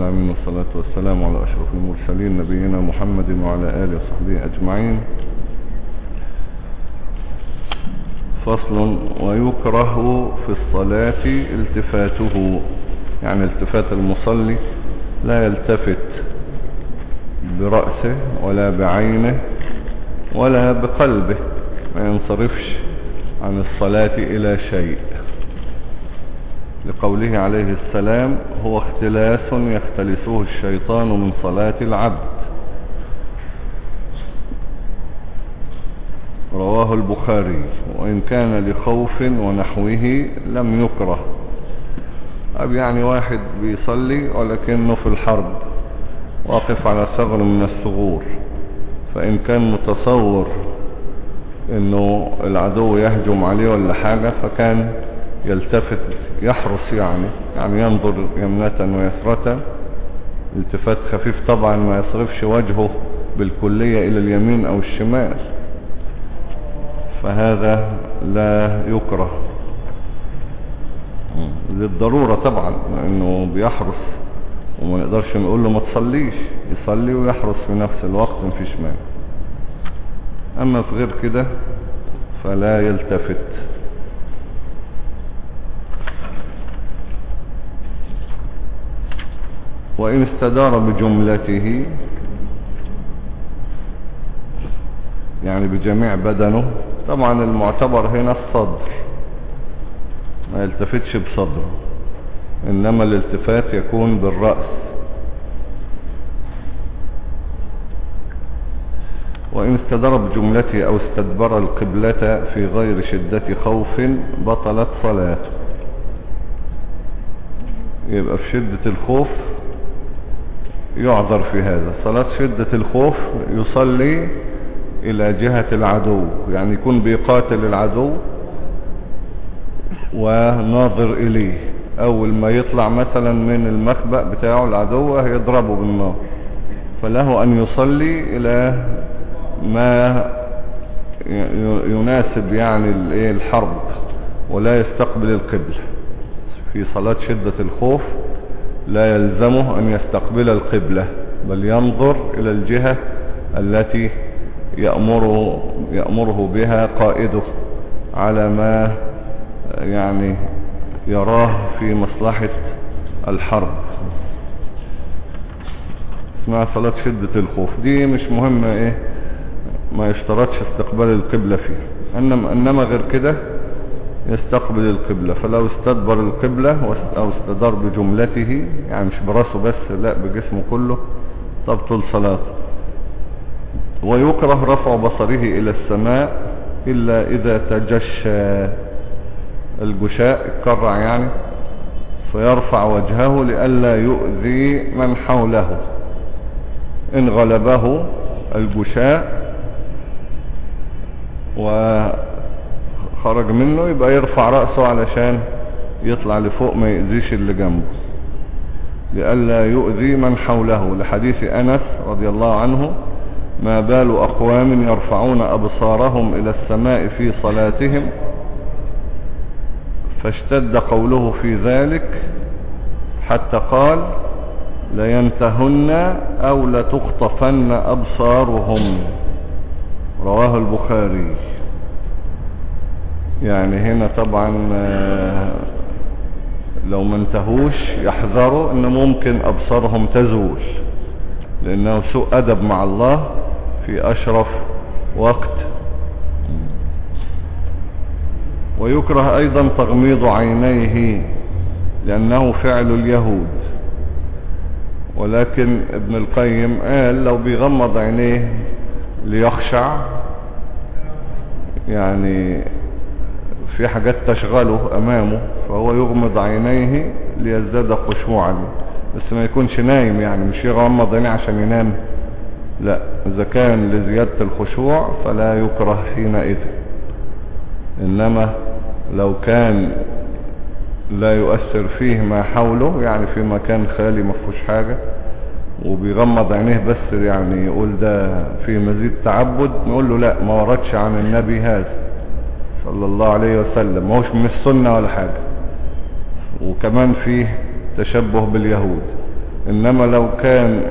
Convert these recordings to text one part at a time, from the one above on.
العالمين والصلاة والسلام على أشرف المرسلين نبينا محمد وعلى آله وصحبه أجمعين. فصل ويكره في الصلاة التفاته. يعني التفات المصلي لا يلتفت برأسه ولا بعينه ولا بقلبه ما ينصرفش عن الصلاة إلى شيء. لقوله عليه السلام هو اختلاس يختلسه الشيطان من صلاة العبد. رواه البخاري وإن كان لخوف ونحوه لم يكره. أب يعني واحد بيصلي ولكنه في الحرب واقف على ثغر من الثغور. فإن كان متصور إنه العدو يهجم عليه ولا حاجة فكان يلتفت يحرص يعني يعني ينظر يمنة ويسرة. التفات خفيف طبعا ما يصرفش وجهه بالكلية إلى اليمين أو الشمال. فهذا لا يكره. للضرورة طبعا لأنه بيحرص وما نقدرش نقول له ما تصليش. يصلي ويحرص في نفس الوقت مفيش مانع. أما في غير كده فلا يلتفت. وإن استدار بجملته يعني بجميع بدنه طبعا المعتبر هنا الصدر ما يلتفتش بصدره إنما الالتفات يكون بالرأس. وإن استدر بجملته أو استدبر القبلة في غير شدة خوف بطلت صلاته. يبقى في شدة الخوف يعذر في هذا. صلاة شدة الخوف يصلي إلى جهة العدو يعني يكون بيقاتل العدو وناظر إليه. أول ما يطلع مثلا من المخبأ بتاعه العدو يضربه بالنار فله أن يصلي إلى ما يناسب يعني الحرب ولا يستقبل القبلة. في صلاة شدة الخوف لا يلزمه أن يستقبل القبلة بل ينظر إلى الجهة التي يأمره, يأمره بها قائده على ما يعني يراه في مصلحة الحرب. اسمها صلاة شدة الخوف. دي مش مهمة إيه؟ ما يشترطش استقبال القبلة فيه. إنما, إنما غير كده يستقبل القبلة. فلو استدبر القبلة أو استدار بجملته يعني مش براسه بس لا بجسمه كله تبطل صلاته. ويكره رفع بصره إلى السماء إلا إذا تجشى الجشاء اتكرع يعني فيرفع وجهه لئلا يؤذي من حوله. إن غلبه الجشاء وخرج منه يبقى يرفع رأسه علشان يطلع لفوق ما يؤذيش اللي جنبه. لئلا يؤذي من حوله. لحديث أنس رضي الله عنه ما بال أقوام يرفعون أبصارهم إلى السماء في صلاتهم؟ فاشتد قوله في ذلك حتى قال لينتهن أو لتخطفن أبصارهم. رواه البخاري. يعني هنا طبعا لو ما انتهوش يحذروا ان ممكن أبصارهم تزول لأنه سوء أدب مع الله في أشرف وقت. ويكره أيضا تغميض عينيه لأنه فعل اليهود. ولكن ابن القيم قال لو بيغمض عينيه ليخشع يعني في حاجات تشغله أمامه فهو يغمض عينيه ليزداد خشوعا. بس ما يكونش نايم يعني مش يغمض عينيه عشان ينام. لا إذا كان لزيادة الخشوع فلا يكره حينئذ. إنما لو كان لا يؤثر فيه ما حوله يعني في مكان خالي ما فيهوش حاجة وبيغمض عينيه بس يعني يقول ده في مزيد تعبد نقول له لا ما وردش عن النبي هذا. صلى الله عليه وسلم ما هوش من السنة ولا حاجة وكمان فيه تشبه باليهود انما لو كان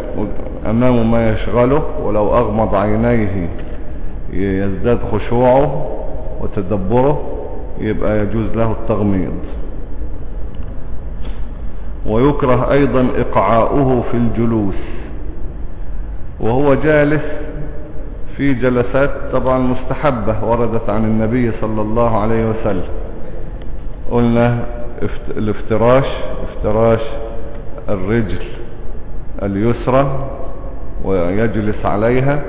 امامه ما يشغله ولو اغمض عينيه يزداد خشوعه وتدبره يبقى يجوز له التغميض ويكره أيضا اقعاؤه في الجلوس وهو جالس في جلسات طبعا مستحبة وردت عن النبي صلى الله عليه وسلم. قلنا الافتراش افتراش الرجل اليسرى ويجلس عليها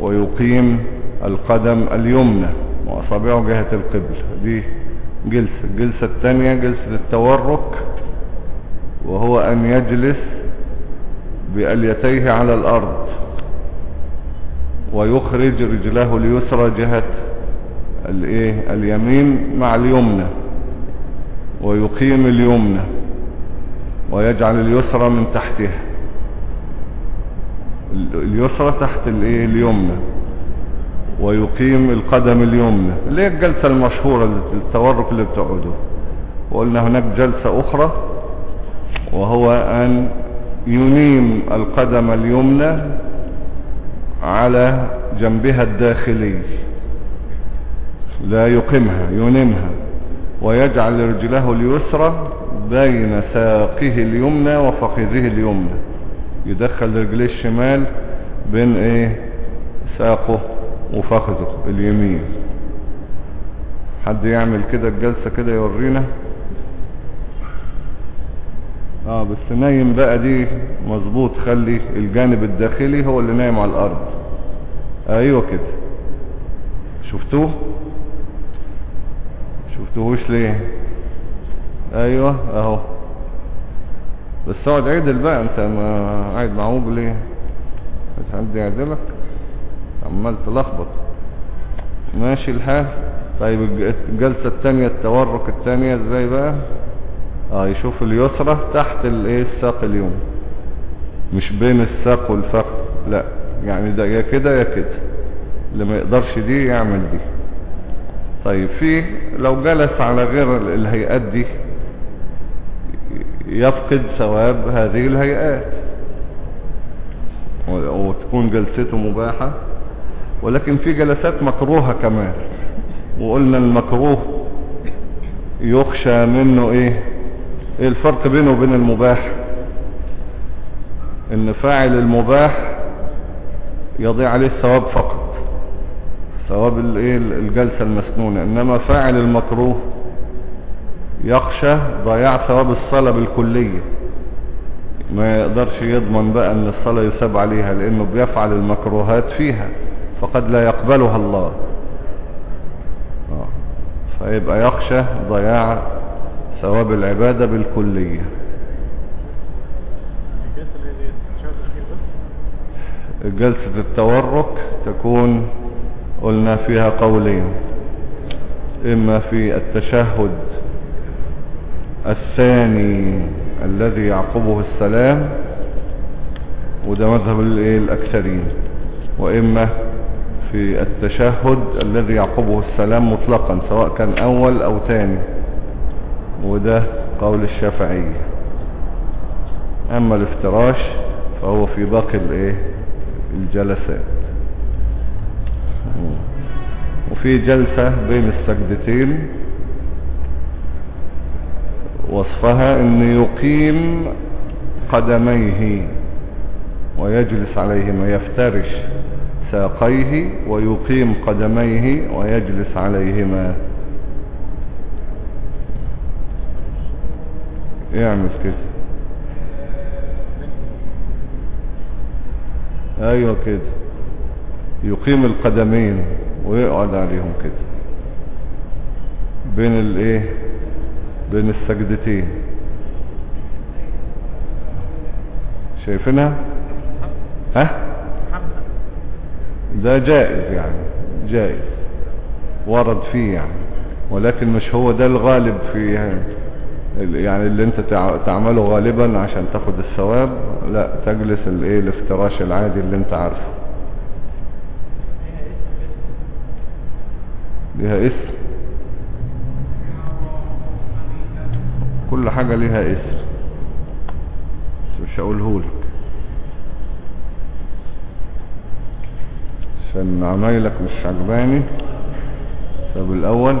ويقيم القدم اليمنى وأصابعه جهة القبل. دي جلسة الجلسة الثانية جلسة التورك وهو أن يجلس بأليتيه على الأرض. ويخرج رجله اليسرى جهة الايه؟ اليمين مع اليمنى ويقيم اليمنى ويجعل اليسرى من تحتها. اليسرى تحت الايه؟ اليمنى ويقيم القدم اليمنى. اللي هي الجلسة المشهورة التورك اللي بتقعده. وقلنا هناك جلسة أخرى وهو أن ينيم القدم اليمنى على جنبها الداخلي. لا يقيمها ينمها ويجعل رجله اليسرى بين ساقه اليمنى وفخذه اليمنى. يدخل رجليه الشمال بين إيه؟ ساقه وفخذه اليمين. حد يعمل كده الجلسة كده يورينا؟ آه بس نايم بقى دي مظبوط خلي الجانب الداخلي هو اللي نايم على الأرض. أيوه كده. شفتوه؟ شفتوهوش ليه؟ أيوه أهو. بس اقعد عدل بقى انت ما قاعد معوج ليه؟ بس حد يعدلك عمال تلخبط. ماشي الحال. طيب الجلسة التانية التورك التانية إزاي بقى؟ آه يشوف اليسرى تحت الإيه الساق اليوم. مش بين الساق والفخذ لا. يعني ده يا كده يا كده. اللي ما يقدرش دي يعمل دي. طيب في لو جلس على غير الهيئات دي يفقد ثواب هذه الهيئات. وتكون جلسته مباحة. ولكن في جلسات مكروهة كمان. وقلنا المكروه يخشى منه إيه؟ إيه الفرق بينه وبين المباح. إن فاعل المباح يضيع عليه الثواب فقط. ثواب الايه الجلسة المسنونة. إنما فاعل المكروه يخشى ضياع ثواب الصلاة بالكلية. ما يقدرش يضمن بقى إن الصلاة يساب عليها لأنه بيفعل المكروهات فيها فقد لا يقبلها الله. فيبقى يخشى ضياع ثواب العبادة بالكلية. جلسة التورك تكون قلنا فيها قولين. إما في التشهد الثاني الذي يعقبه السلام وده مذهب الأكثرين. وإما في التشهد الذي يعقبه السلام مطلقا سواء كان أول أو ثاني. وده قول الشافعية أما الافتراش فهو في باقي الإيه؟ الجلسات. وفي جلسة بين السجدتين. وصفها إن يقيم قدميه ويجلس عليهما يفترش ساقيه ويقيم قدميه ويجلس عليهما يعمل كده أيوه كده. يقيم القدمين ويقعد عليهم كده. بين الإيه؟ بين السجدتين. شايفينها؟ ها؟ ده جائز يعني جائز. ورد فيه يعني. ولكن مش هو ده الغالب في يعني. اللي انت تعمله غالبا عشان تاخد الثواب لا تجلس الايه الافتراش العادي اللي انت عارفه. ليها اسم. كل حاجة ليها اسم. بس مش هقوله لك عشان عمايلك مش عجباني. السبب الأول.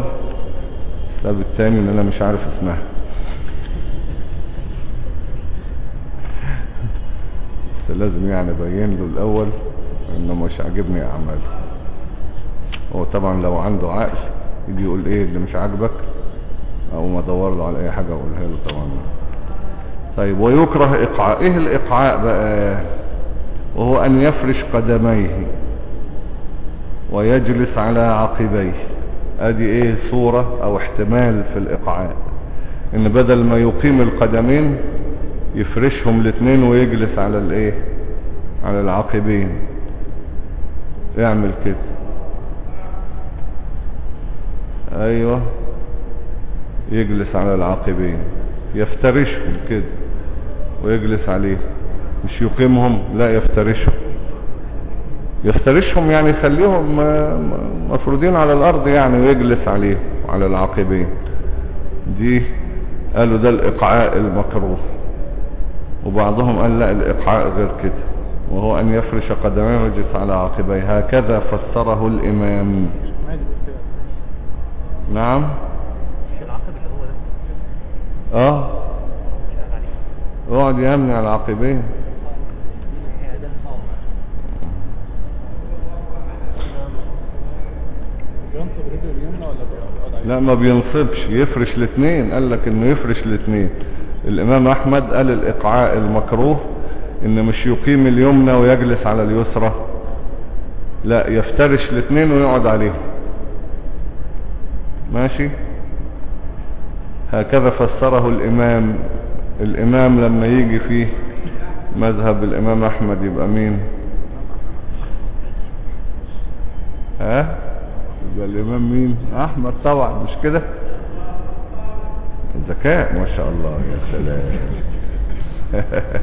السبب الثاني إن أنا مش عارف اسمها. بس لازم يعني ابين له الأول إنه مش عاجبني أعماله. هو طبعا لو عنده عقل يجي يقول إيه اللي مش عاجبك؟ أو ما أدور له على أي حاجة أقولها له طبعا. طيب ويكره إقعاء. إيه الإقعاء بقى؟ وهو أن يفرش قدميه ويجلس على عقبيه. أدي إيه صورة أو احتمال في الإقعاء؟ إن بدل ما يقيم القدمين يفرشهم الاثنين ويجلس على الايه؟ على العقبين يعمل كده. أيوه. يجلس على العاقبين. يفترشهم كده ويجلس عليه. مش يقيمهم لا يفترشهم. يفترشهم يعني يخليهم مفروضين على الأرض يعني ويجلس عليه على العاقبين. دي قالوا ده الإقعاء المكروه. وبعضهم قال لا الاقعاء غير كده وهو أن يفرش قدميه ويجلس على عاقبيه هكذا فسره الإمام. نعم. آه. اقعد يمني على عليها؟ لا ما بينصبش يفرش الاثنين. قال لك إنه يفرش الاثنين. الإمام أحمد قال الإقعاء المكروه إن مش يقيم اليمنى ويجلس على اليسرى. لا يفترش الاثنين ويقعد عليهم. ماشي؟ هكذا فسره الإمام. الإمام لما يجي فيه مذهب الإمام أحمد يبقى مين؟ ها؟ يبقى الإمام مين؟ أحمد طبعا مش كده؟ ذكاء ما شاء الله يا سلام.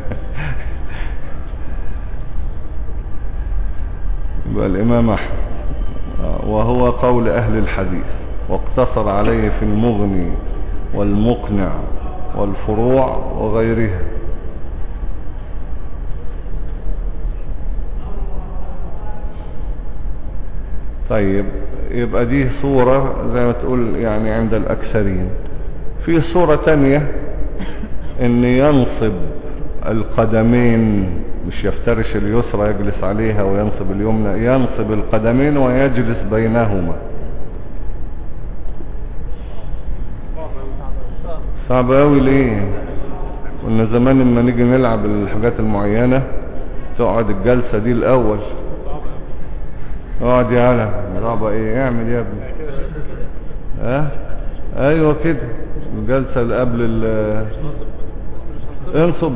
يبقى الإمام أحمد. آه، وهو قول أهل الحديث واقتصر عليه في المغني والمقنع والفروع وغيرها. طيب يبقى دي صورة زي ما تقول يعني عند الأكثرين. في صورة تانية إن ينصب القدمين مش يفترش اليسرى يجلس عليها وينصب اليمنى ينصب القدمين ويجلس بينهما. صعب قوي ليه؟ قلنا زمان لما نيجي نلعب الحاجات المعينة تقعد الجلسة دي الأول. اقعد يا علم صعبة إيه؟ اعمل يا ابني. ها؟ أيوه كده. الجلسة اللي قبل ال انصب.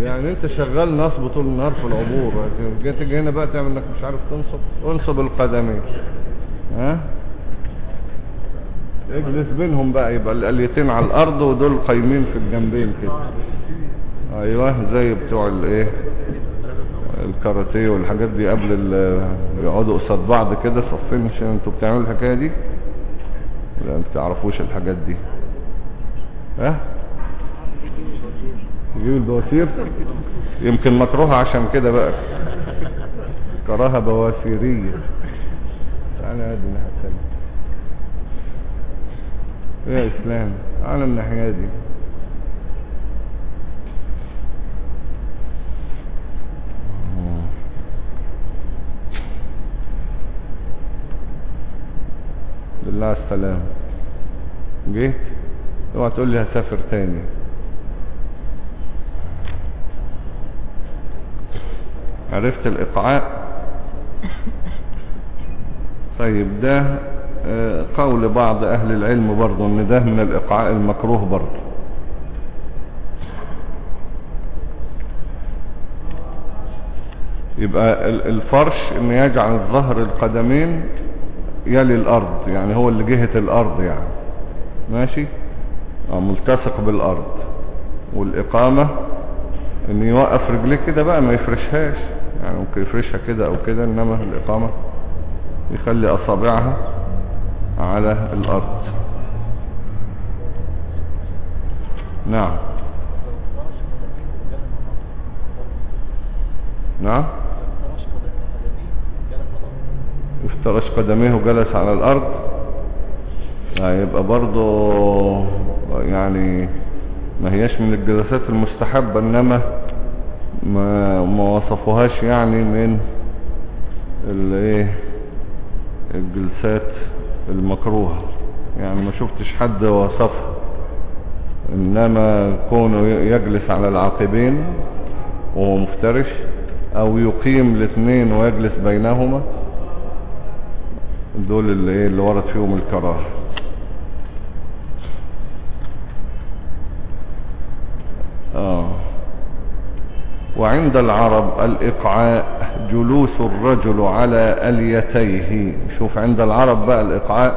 يعني انت شغال نصب طول النهار في العبور جيت هنا بقى تعمل انك مش عارف تنصب. انصب القدمين. ها؟ اجلس بينهم بقى يبقى الآليتين على الأرض ودول قايمين في الجنبين كده. أيوه زي بتوع الايه الكاراتيه والحاجات دي قبل يقعدوا قصاد بعض كده صفين مش أنتوا بتعملوا الحكاية دي. لا ما الحاجات دي. ها؟ تجيب البواسير؟ يمكن مكروهة عشان كده بقى. كراهة بواسيرية. تعالى الثانية إيه يا إسلام تعالى الناحية دي. على السلام. جيت اوعى تقول لي هسافر تاني. عرفت الإقعاء؟ طيب ده آه، قول بعض أهل العلم برضو إن ده من الإقعاء المكروه برضو. يبقى ال- الفرش إن يجعل ظهر القدمين يلي الأرض يعني هو اللي جهة الأرض يعني. ماشي؟ آه، ملتصق بالأرض. والإقامة إن يوقف رجليه كده بقى ما يفرشهاش. يعني ممكن يفرشها كده أو كده إنما الإقامة يخلي أصابعها على الأرض. نعم. نعم؟ افترش قدميه وجلس على الأرض. هيبقى برضه يعني ما هياش من الجلسات المستحبة إنما ما, ما وصفوهاش يعني من الإيه؟ الجلسات المكروهة. يعني ما شفتش حد وصفها. إنما كونه يجلس على العاقبين وهو مفترش أو يقيم الاثنين ويجلس بينهما دول اللي إيه اللي ورد فيهم الكراهه آه. وعند العرب الإقعاء جلوس الرجل على أليتيه. شوف عند العرب بقى الإقعاء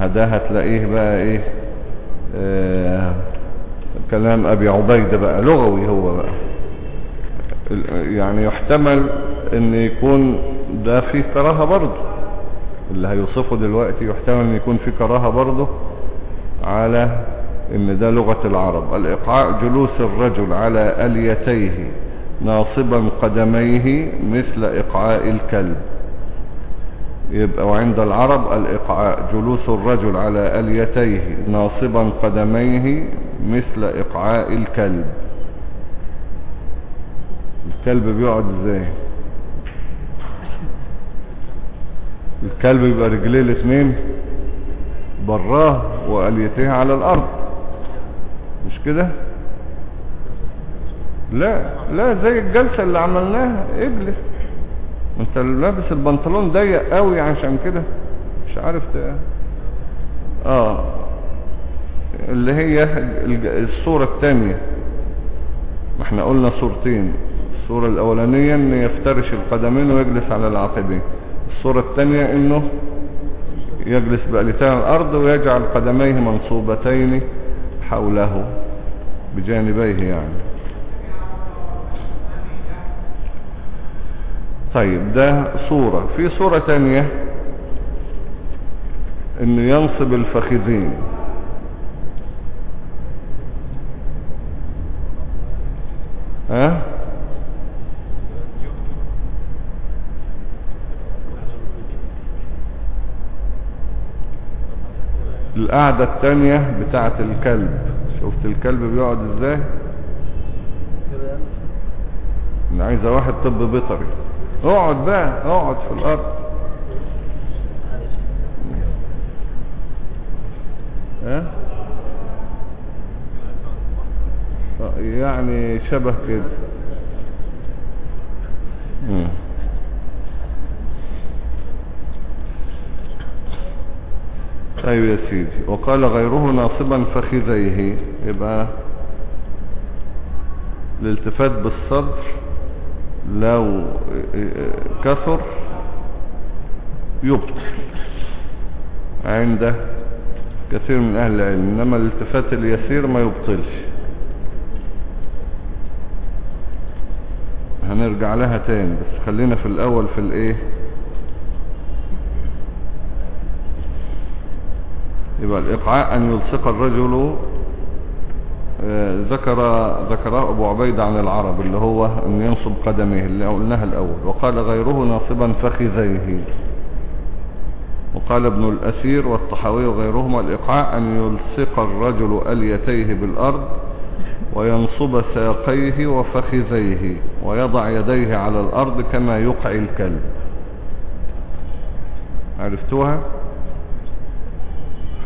هذا هتلاقيه بقى إيه آه كلام أبي عبيدة بقى لغوي هو بقى. يعني يحتمل إن يكون ده فيه كراهة برضه. اللي هيوصفه دلوقتي يحتمل أن يكون فيه كراهة برضه على إن ده لغة العرب. الإيقاع جلوس الرجل على أليتيه ناصبا قدميه مثل إيقاع الكلب. يبقى وعند العرب الإيقاع جلوس الرجل على أليتيه ناصبا قدميه مثل إيقاع الكلب. الكلب بيقعد إزاي؟ الكلب بيبقى رجليه الاثنين براه وآليتيه على الأرض. مش كده؟ لا لا زي الجلسة اللي عملناها اجلس انت لابس البنطلون ضيق قوي عشان كده. مش عارف. آه. اللي هي الصورة التانية. ما إحنا قلنا صورتين. الصورة الأولانية إن يفترش القدمين ويجلس على العقبين. الصورة التانية إنه يجلس بألتان الأرض ويجعل قدميه منصوبتين حوله بجانبيه يعني. طيب ده صورة. في صورة تانية إنه ينصب الفخذين. ها؟ القعدة التانية بتاعت الكلب. شفت الكلب بيقعد إزاي؟ أنا عايزة واحد طب بيطري. اقعد بقى اقعد في الأرض. يعني شبه كده. طيب يا سيدي وقال غيره ناصبا فخذيه. يبقى الالتفات بالصدر لو كثر يبطل. عند كثير من أهل العلم. إنما الالتفات اليسير ما يبطلش. هنرجع لها تاني. بس خلينا في الأول في الإيه؟ يبقى الإقعاء أن يلصق الرجل آه، ذكر ذكره أبو عبيد عن العرب اللي هو أن ينصب قدميه اللي قلناها الأول. وقال غيره ناصبا فخذيه. وقال ابن الأسير والطحاوي وغيرهما الإقعاء أن يلصق الرجل أليتيه بالأرض وينصب ساقيه وفخذيه ويضع يديه على الأرض كما يقعي الكلب. عرفتوها؟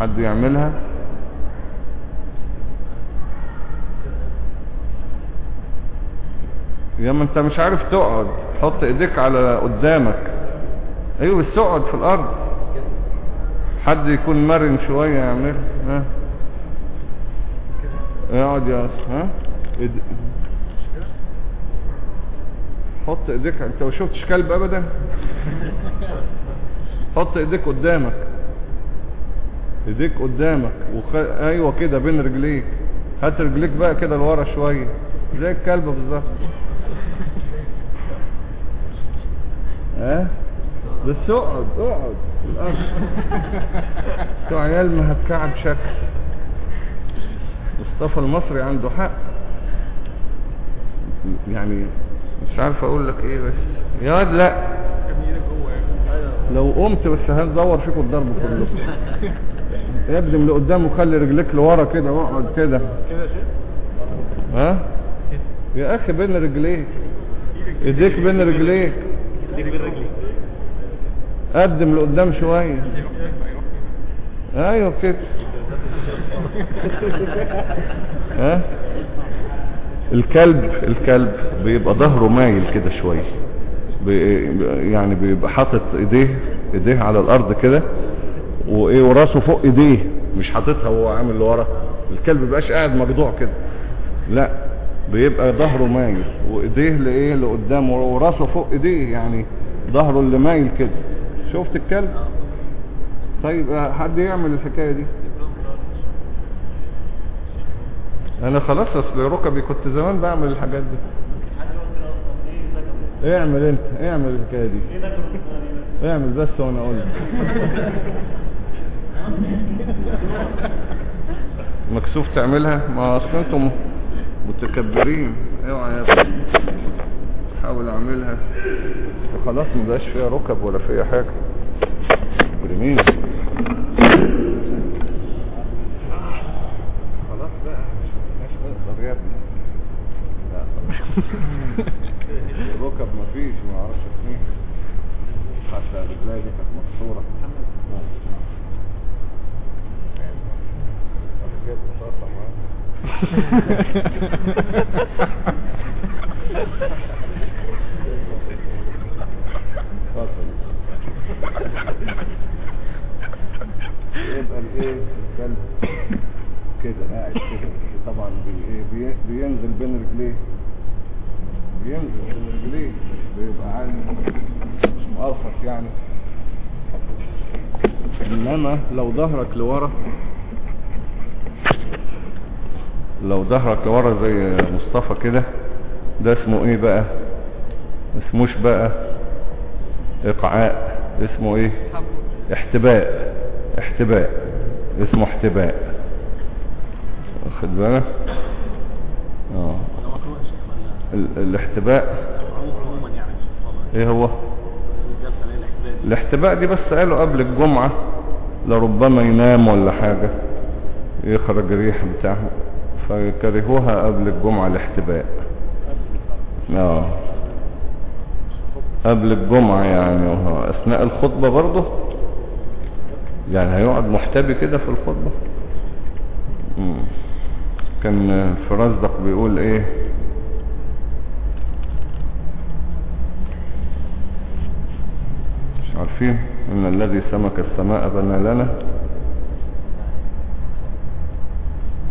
حد يعملها؟ يا ما انت مش عارف تقعد حط ايديك على قدامك. أيوه بس اقعد في الأرض. حد يكون مرن شوية يعملها ها؟ اقعد يا ها. حط ايديك انت ما شفتش كلب ابدا؟ حط ايديك قدامك. ايديك قدامك وخ... أيوه كده بين رجليك. هات رجليك بقى كده لورا شوية. زي الكلب بالظبط. ها؟ بس اقعد اقعد. بتوع عيال مهكعه بشكل مصطفى المصري عنده حق. يعني مش عارف أقول لك إيه بس. يا واد لا لو قمت بس هتدور فيكم الضرب كله؟ ابدم لقدام وخلي رجليك لورا كده واقعد كده. كده ها؟ يا أخي بين رجليك. إيديك بين رجليك. إيديك بين رجليك. قدم لقدام شوية. أيوه كده. ها؟ الكلب الكلب بيبقى ظهره مايل كده شوية. بي يعني بيبقى حاطط إيديه إيديه على الأرض كده. وإيه وراسه فوق إيديه. مش حاططها وهو عامل لورا الكلب بيبقاش قاعد مجدوع كده. لا بيبقى ظهره مايل وإيديه لإيه لقدام وراسه فوق إيديه يعني ظهره اللي مايل كده. شفت الكلب؟ طيب حد يعمل الحكاية دي؟ أنا خلاص أصل ركبي كنت زمان بعمل الحاجات دي. اعمل انت اعمل الحكاية دي. اعمل بس وأنا أقول مكسوف تعملها؟ ما أصل أنتم متكبرين. اوعى يا ابني حاول أعملها. خلاص ما بقاش فيها ركب ولا فيها حاجة. مجرمين خلاص بقى مش نقدر يا ابني لا خلاص الركب مفيش ما أعرفش اثنين حتى رجلي دي كانت مكسوره جايب رصاصة معاه. اتفضل. يبقى الايه الكلب كده قاعد كده طبعا بي إيه بي بينزل بين رجليه بينزل بين رجليه بيبقى عالي مش مقرفش يعني انما لو ظهرك لورا لو ظهرك لورا زي مصطفى كده. ده اسمه إيه بقى؟ اسموش بقى. إقعاء. اسمه إيه؟ احتباء. احتباء. اسمه احتباء. واخد بالك؟ آه. الاحتباء. إيه هو؟ الاحتباء دي بس قالوا قبل الجمعة لربما ينام ولا حاجة يخرج ريح بتاعه. فكرهوها قبل الجمعة الاحتباء. آه. قبل الجمعة يعني أثناء الخطبة برضه؟ يعني هيقعد محتبي كده في الخطبة. كان فرزدق بيقول إيه؟ مش عارفين. إن الذي سمك السماء بنى لنا.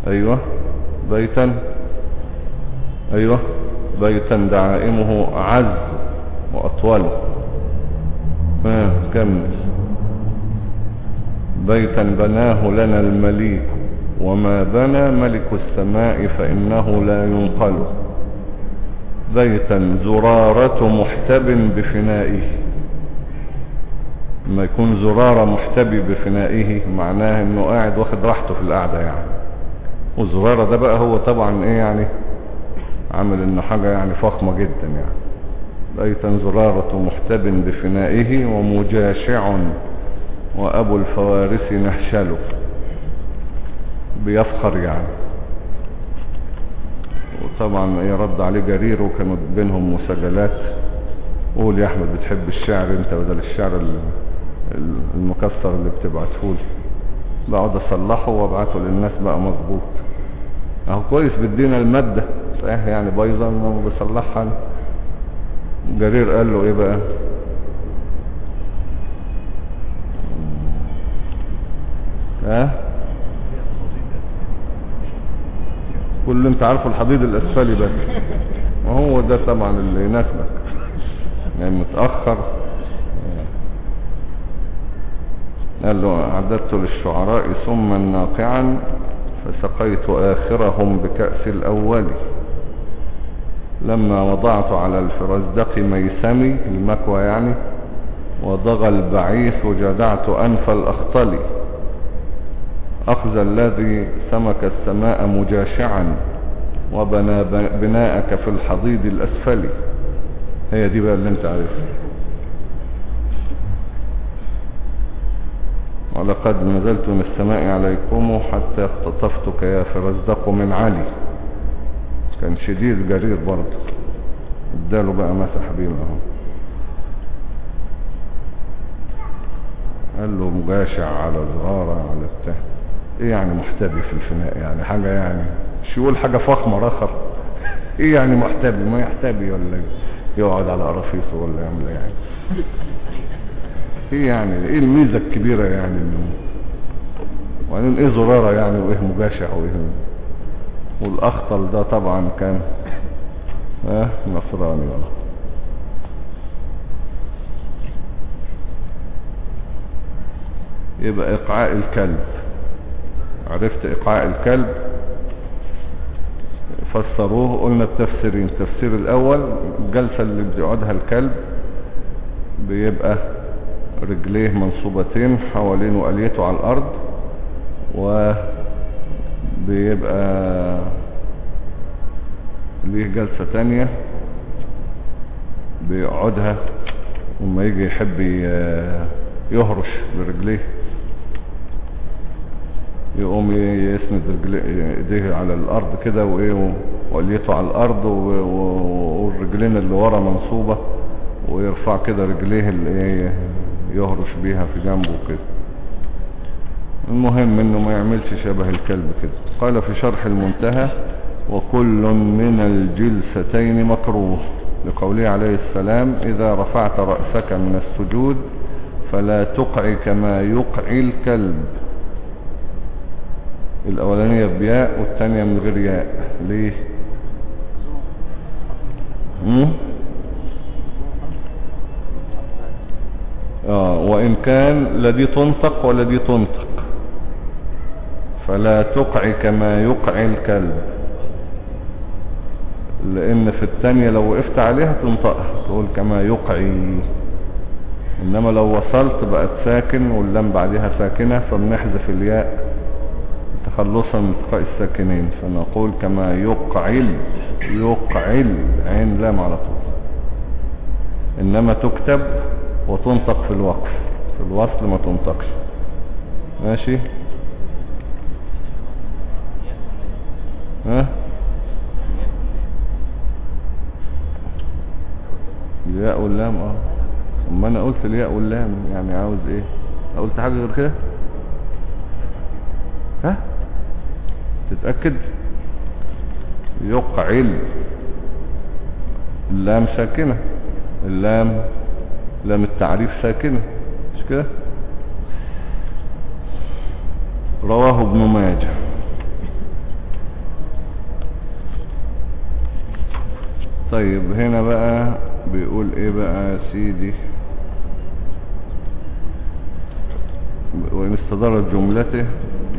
أيوه. بيتا. أيوه. بيتا دعائمه أعز وأطول. كمل. بيتا بناه لنا المليك. وما بنى ملك السماء فإنه لا ينقل. بيتا زرارة محتب بفنائه. لما يكون زرارة محتبي بفنائه معناه إنه قاعد واخد راحته في القعدة يعني. والزرارة ده بقى هو طبعا إيه يعني عامل انه حاجة يعني فخمة جدا يعني. بيتا زرارة محتب بفنائه ومجاشع وأبو الفوارس نهشله بيفخر يعني. وطبعا يرد عليه جرير وكانوا بينهم مسجلات. قول يا أحمد بتحب الشعر أنت بدل الشعر ال- ال- المكسر اللي بتبعته لي بقعد أصلحه وأبعته للناس بقى مظبوط. أهو كويس بدينا المادة. صحيح يعني بايظة انه بصلحها أنا. جرير قال له إيه بقى؟ ها؟ كل اللي انت عارفه الحضيض الأسفلي بس وهو ده طبعا اللي يناسبك. يعني متأخر. قال له أعددت للشعراء سما ناقعا. فسقيت آخرهم بكأس الأول. لما وضعت على الفرزدق ميسمي المكوى يعني وضغى البعيث جدعت أنف الأخطل. أخذ الذي سمك السماء مجاشعا وبنى بناءك في الحضيض الأسفل. هي دي بقى اللي أنت عارفها. ولقد نزلت من السماء عليكم حتى اختطفت كيافر ازدق من علي. كان شديد جرير برضه. اداله بقى مسح بيه أهو. قال له مجاشع على زرارة على بتاع. إيه يعني محتبي في الفناء يعني؟ حاجة يعني؟ مش يقول حاجة فخمة رخر؟ إيه يعني محتبي؟ ما يحتبي ولا يقعد على قرافيسه ولا يعمل إيه يعني؟ إيه يعني إيه الميزة الكبيرة يعني وبعدين إيه زرارة يعني وإيه مجاشع وإيه والأخطل ده طبعا كان آه نصراني والله. يبقى إقعاء الكلب. عرفت إقعاء الكلب؟ فسروه قلنا التفسيرين التفسير الأول الجلسة اللي بيقعدها الكلب بيبقى رجليه منصوبتين حوالين وقليته على الأرض وبيبقى ليه جلسة تانية بيقعدها وما يجي يحب يهرش برجليه. يقوم يسند ايديه على الأرض كده وإيه وقليته على الأرض والرجلين اللي ورا منصوبة ويرفع كده رجليه اللي إيه يهرش بيها في جنبه كده المهم إنه ما يعملش شبه الكلب كده. قال في شرح المنتهى وكل من الجلستين مكروه. لقوله عليه السلام إذا رفعت رأسك من السجود فلا تقعي كما يقعي الكلب. الأولانية بياء والتانية من غير ياء. ليه؟ آه وإن كان لدي تنطق ولدي تنطق. فلا تقعي كما يقعي الكلب. لأن في الثانية لو وقفت عليها تنطقها تقول كما يقعي. إنما لو وصلت بقت ساكن واللام بعدها ساكنة فبنحذف الياء تخلصا من التقاء الساكنين. فنقول كما يقعل يقعل عين لام على طول. إنما تكتب وتنطق في الوقف في الوصل ما تنطقش. ماشي؟ ها؟ الياء واللام آه. اما أنا قلت الياء واللام يعني عاوز إيه؟ قلت حاجة غير كده؟ ها؟ تتأكد؟ يقعل. اللام ساكنة. اللام لام التعريف ساكنة مش كده؟ رواه ابن ماجه. طيب هنا بقى بيقول إيه بقى يا سيدي؟ وإن استدارت جملته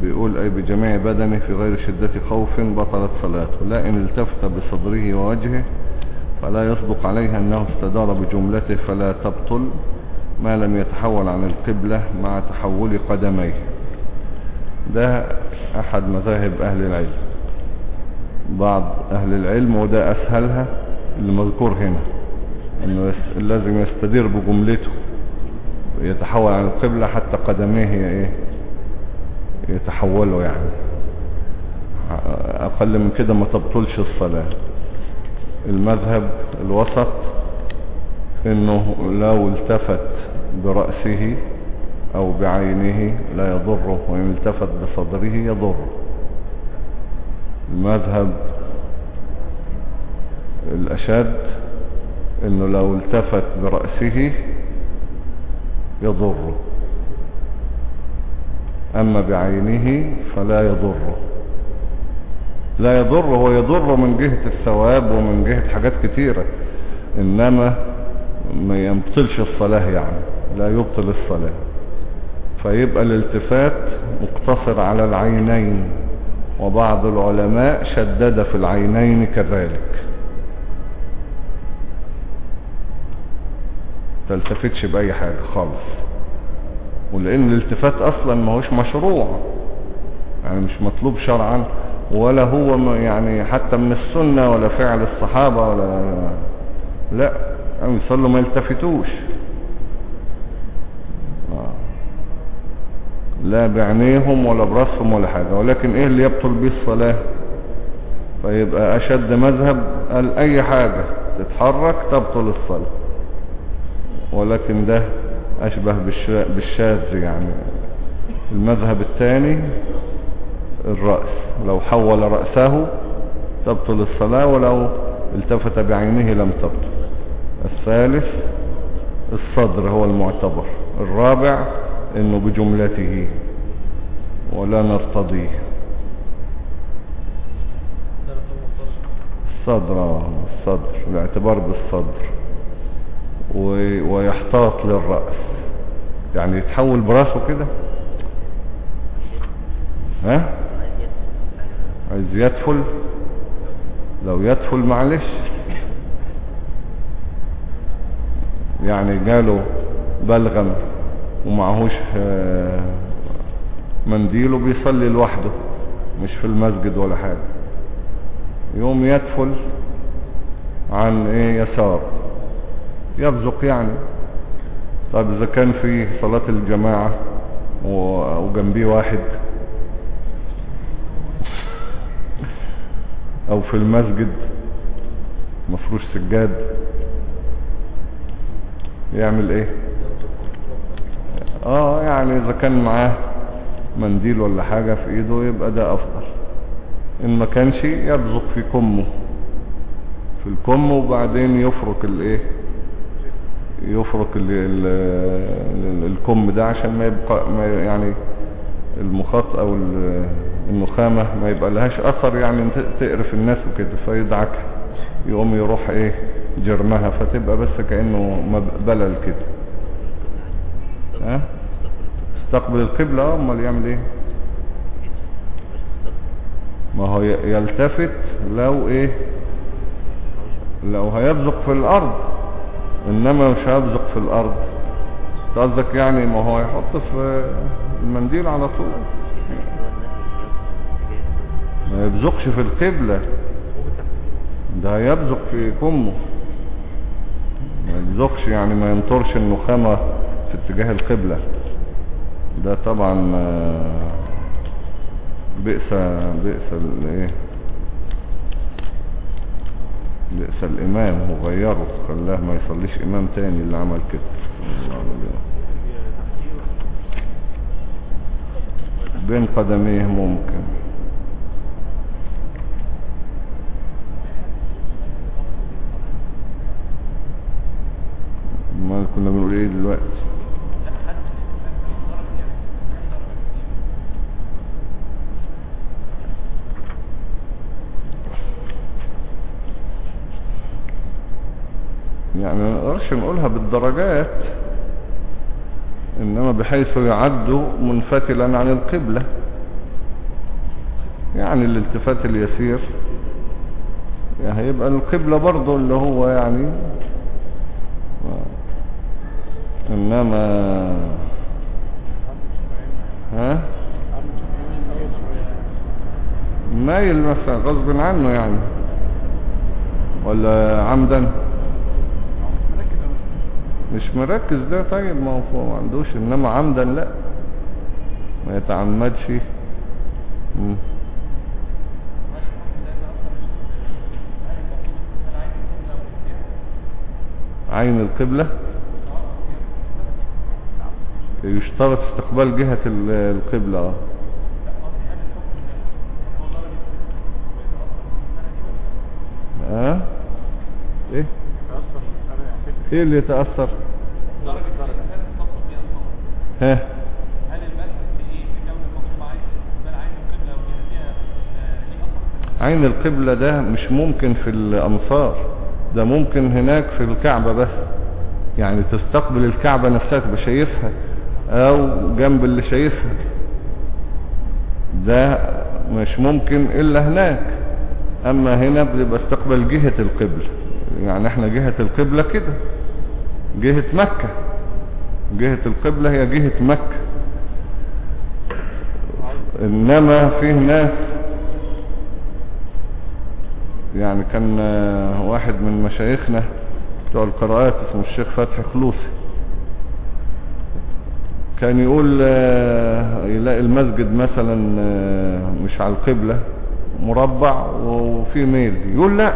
بيقول أي بجميع بدنه في غير شدة خوف بطلت صلاته. لا إن التفت بصدره ووجهه فلا يصدق عليها أنه استدار بجملته فلا تبطل ما لم يتحول عن القبلة مع تحول قدميه. ده أحد مذاهب أهل العلم. بعض أهل العلم وده أسهلها اللي مذكور هنا أنه لازم يستدير بجملته يتحول عن القبلة حتى قدميه إيه يتحولوا يعني. أقل من كده ما تبطلش الصلاة. المذهب الوسط إنه لو التفت برأسه أو بعينه لا يضره وإن التفت بصدره يضره. المذهب الأشد إنه لو التفت برأسه يضره. أما بعينه فلا يضره. لا يضره هو يضره من جهة الثواب ومن جهة حاجات كتيرة إنما ما يبطلش الصلاة يعني لا يبطل الصلاة. فيبقى الالتفات مقتصر على العينين وبعض العلماء شدد في العينين كذلك. تلتفتش بأي حاجة خالص. ولأن الالتفات أصلا ما هوش مشروع يعني مش مطلوب شرعا ولا هو يعني حتى من السنة ولا فعل الصحابة ولا لا يعني يصلوا ما يلتفتوش. آه. لا بعينيهم ولا برأسهم ولا حاجة. ولكن إيه اللي يبطل به الصلاة؟ فيبقى أشد مذهب قال أي حاجة تتحرك تبطل الصلاة. ولكن ده أشبه بالش- بالشاذ يعني. المذهب الثاني الرأس. لو حول رأسه تبطل الصلاة ولو التفت بعينه لم تبطل. الثالث الصدر هو المعتبر. الرابع إنه بجملته ولا نرتضيه. ده رقم 15 الصدر الصدر الاعتبار بالصدر. ويحتاط للرأس. يعني يتحول براسه كده؟ ها؟ عايز يدفل لو يدفل معلش. يعني جاله بلغم ومعهوش آه، منديله بيصلي لوحده مش في المسجد ولا حاجة. يوم يدفل عن إيه؟ يسار. يبزق يعني. طيب إذا كان في صلاة الجماعة وجنبيه واحد أو في المسجد مفروش سجاد. يعمل إيه؟ آه يعني إذا كان معاه منديل ولا حاجة في إيده يبقى ده أفضل. إن ما كانش يبزق في كمه. في الكم وبعدين يفرك الإيه؟ يفرك ال ال ال الكم ده عشان ما يبقى ما يعني المخاط أو النخامة ما يبقى لهاش أثر يعني تقرف الناس وكده فيدعك يقوم يروح إيه جرمها فتبقى بس كأنه بلل كده. ها؟ استقبل القبلة أمال يعمل إيه؟ ما هو يلتفت لو إيه لو هيبزق في الأرض. إنما مش هيبزق في الأرض. قصدك يعني ما هو هيحط في المنديل على طول؟ ما يبزقش في القبلة. ده هيبزق في كمه. ما يبزقش يعني ما ينطرش النخامة في اتجاه القبلة. ده طبعا آه، بئس بئس الايه بئس الإمام وغيره خلاه ما يصليش إمام تاني اللي عمل كده. بين قدميه ممكن. ما كنا بنقول إيه دلوقتي؟ يعني ما نقدرش نقولها بالدرجات إنما بحيث يعد منفتلا عن القبلة. يعني الالتفات اليسير يعني هيبقى القبلة برضو اللي هو يعني انما ها؟ مايل مثلا غصب عنه يعني. ولا عمدا؟ مش مركز ده. طيب ما هو ما عندوش. إنما عمدا لا. ما يتعمدش. عين القبلة؟ يشترط استقبال جهة ال- القبلة. آه آه إيه؟ إيه اللي يتأثر؟ ها؟ عين القبلة ده مش ممكن في الأمصار ده ممكن هناك في الكعبة بس. يعني تستقبل الكعبة نفسها تبقى شايفها. أو جنب اللي شايفها. ده مش ممكن إلا هناك. أما هنا بيبقى استقبل جهة القبلة. يعني إحنا جهة القبلة كده. جهة مكة. جهة القبلة هي جهة مكة. إنما في ناس يعني كان واحد من مشايخنا بتوع القراءات اسمه الشيخ فتحي خلوصي. كان يقول آه، يلاقي المسجد مثلا آه، مش على القبلة مربع وفي ميل. يقول لا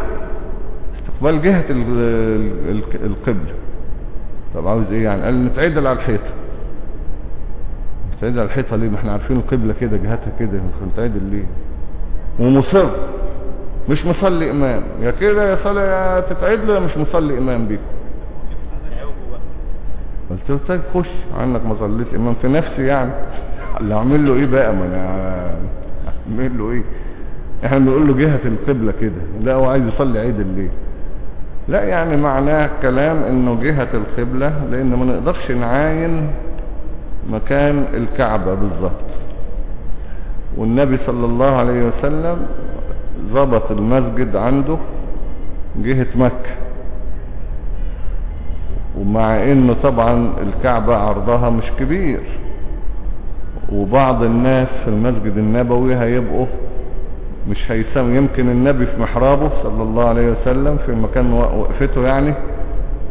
استقبال جهة ال- ال- ال- القبلة. طب عاوز إيه يعني؟ قال نتعدل على الحيطة. نتعدل على الحيطة ليه؟ ما إحنا عارفين القبلة كده جهتها كده نتعدل ليه؟ ومصر مش مصلي إمام. يا كده يا يا تتعدل مش مصلي إمام بيكم. قلت له طيب خش. عنك ما صليت امام في نفسي يعني. اللي أعمل له إيه بقى؟ ما أنا أعمل له إيه؟ إحنا بنقول له جهة القبلة كده. لا هو عايز يصلي عيد ليه لا يعني معناه كلام إنه جهة القبلة لأن ما نقدرش نعاين مكان الكعبة بالظبط. والنبي صلى الله عليه وسلم ضبط المسجد عنده جهة مكة. ومع إنه طبعا الكعبة عرضها مش كبير. وبعض الناس في المسجد النبوي هيبقوا مش هيسمى يمكن النبي في محرابه صلى الله عليه وسلم في مكان وقفته يعني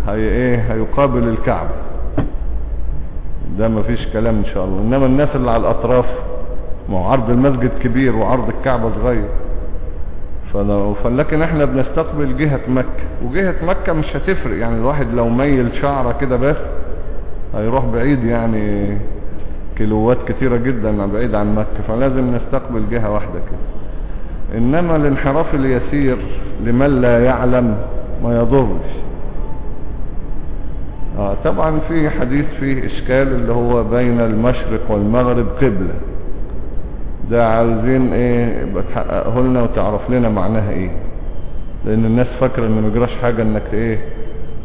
هي إيه هيقابل الكعبة. ده مفيش كلام إن شاء الله. إنما الناس اللي على الأطراف ما هو عرض المسجد كبير وعرض الكعبة صغير. فلكن إحنا بنستقبل جهة مكة. وجهة مكة مش هتفرق. يعني الواحد لو ميل شعرة كده بس هيروح بعيد يعني كيلوات كتيرة جدا بعيد عن مكة. فلازم نستقبل جهة واحدة كده. إنما الانحراف اليسير لمن لا يعلم ما يضرش. آه طبعا في حديث فيه إشكال اللي هو بين المشرق والمغرب قبلة. ده عايزين إيه؟ يبقى تحققه لنا وتعرف لنا معناها إيه. لأن الناس فاكرة إن مجراش حاجة إنك إيه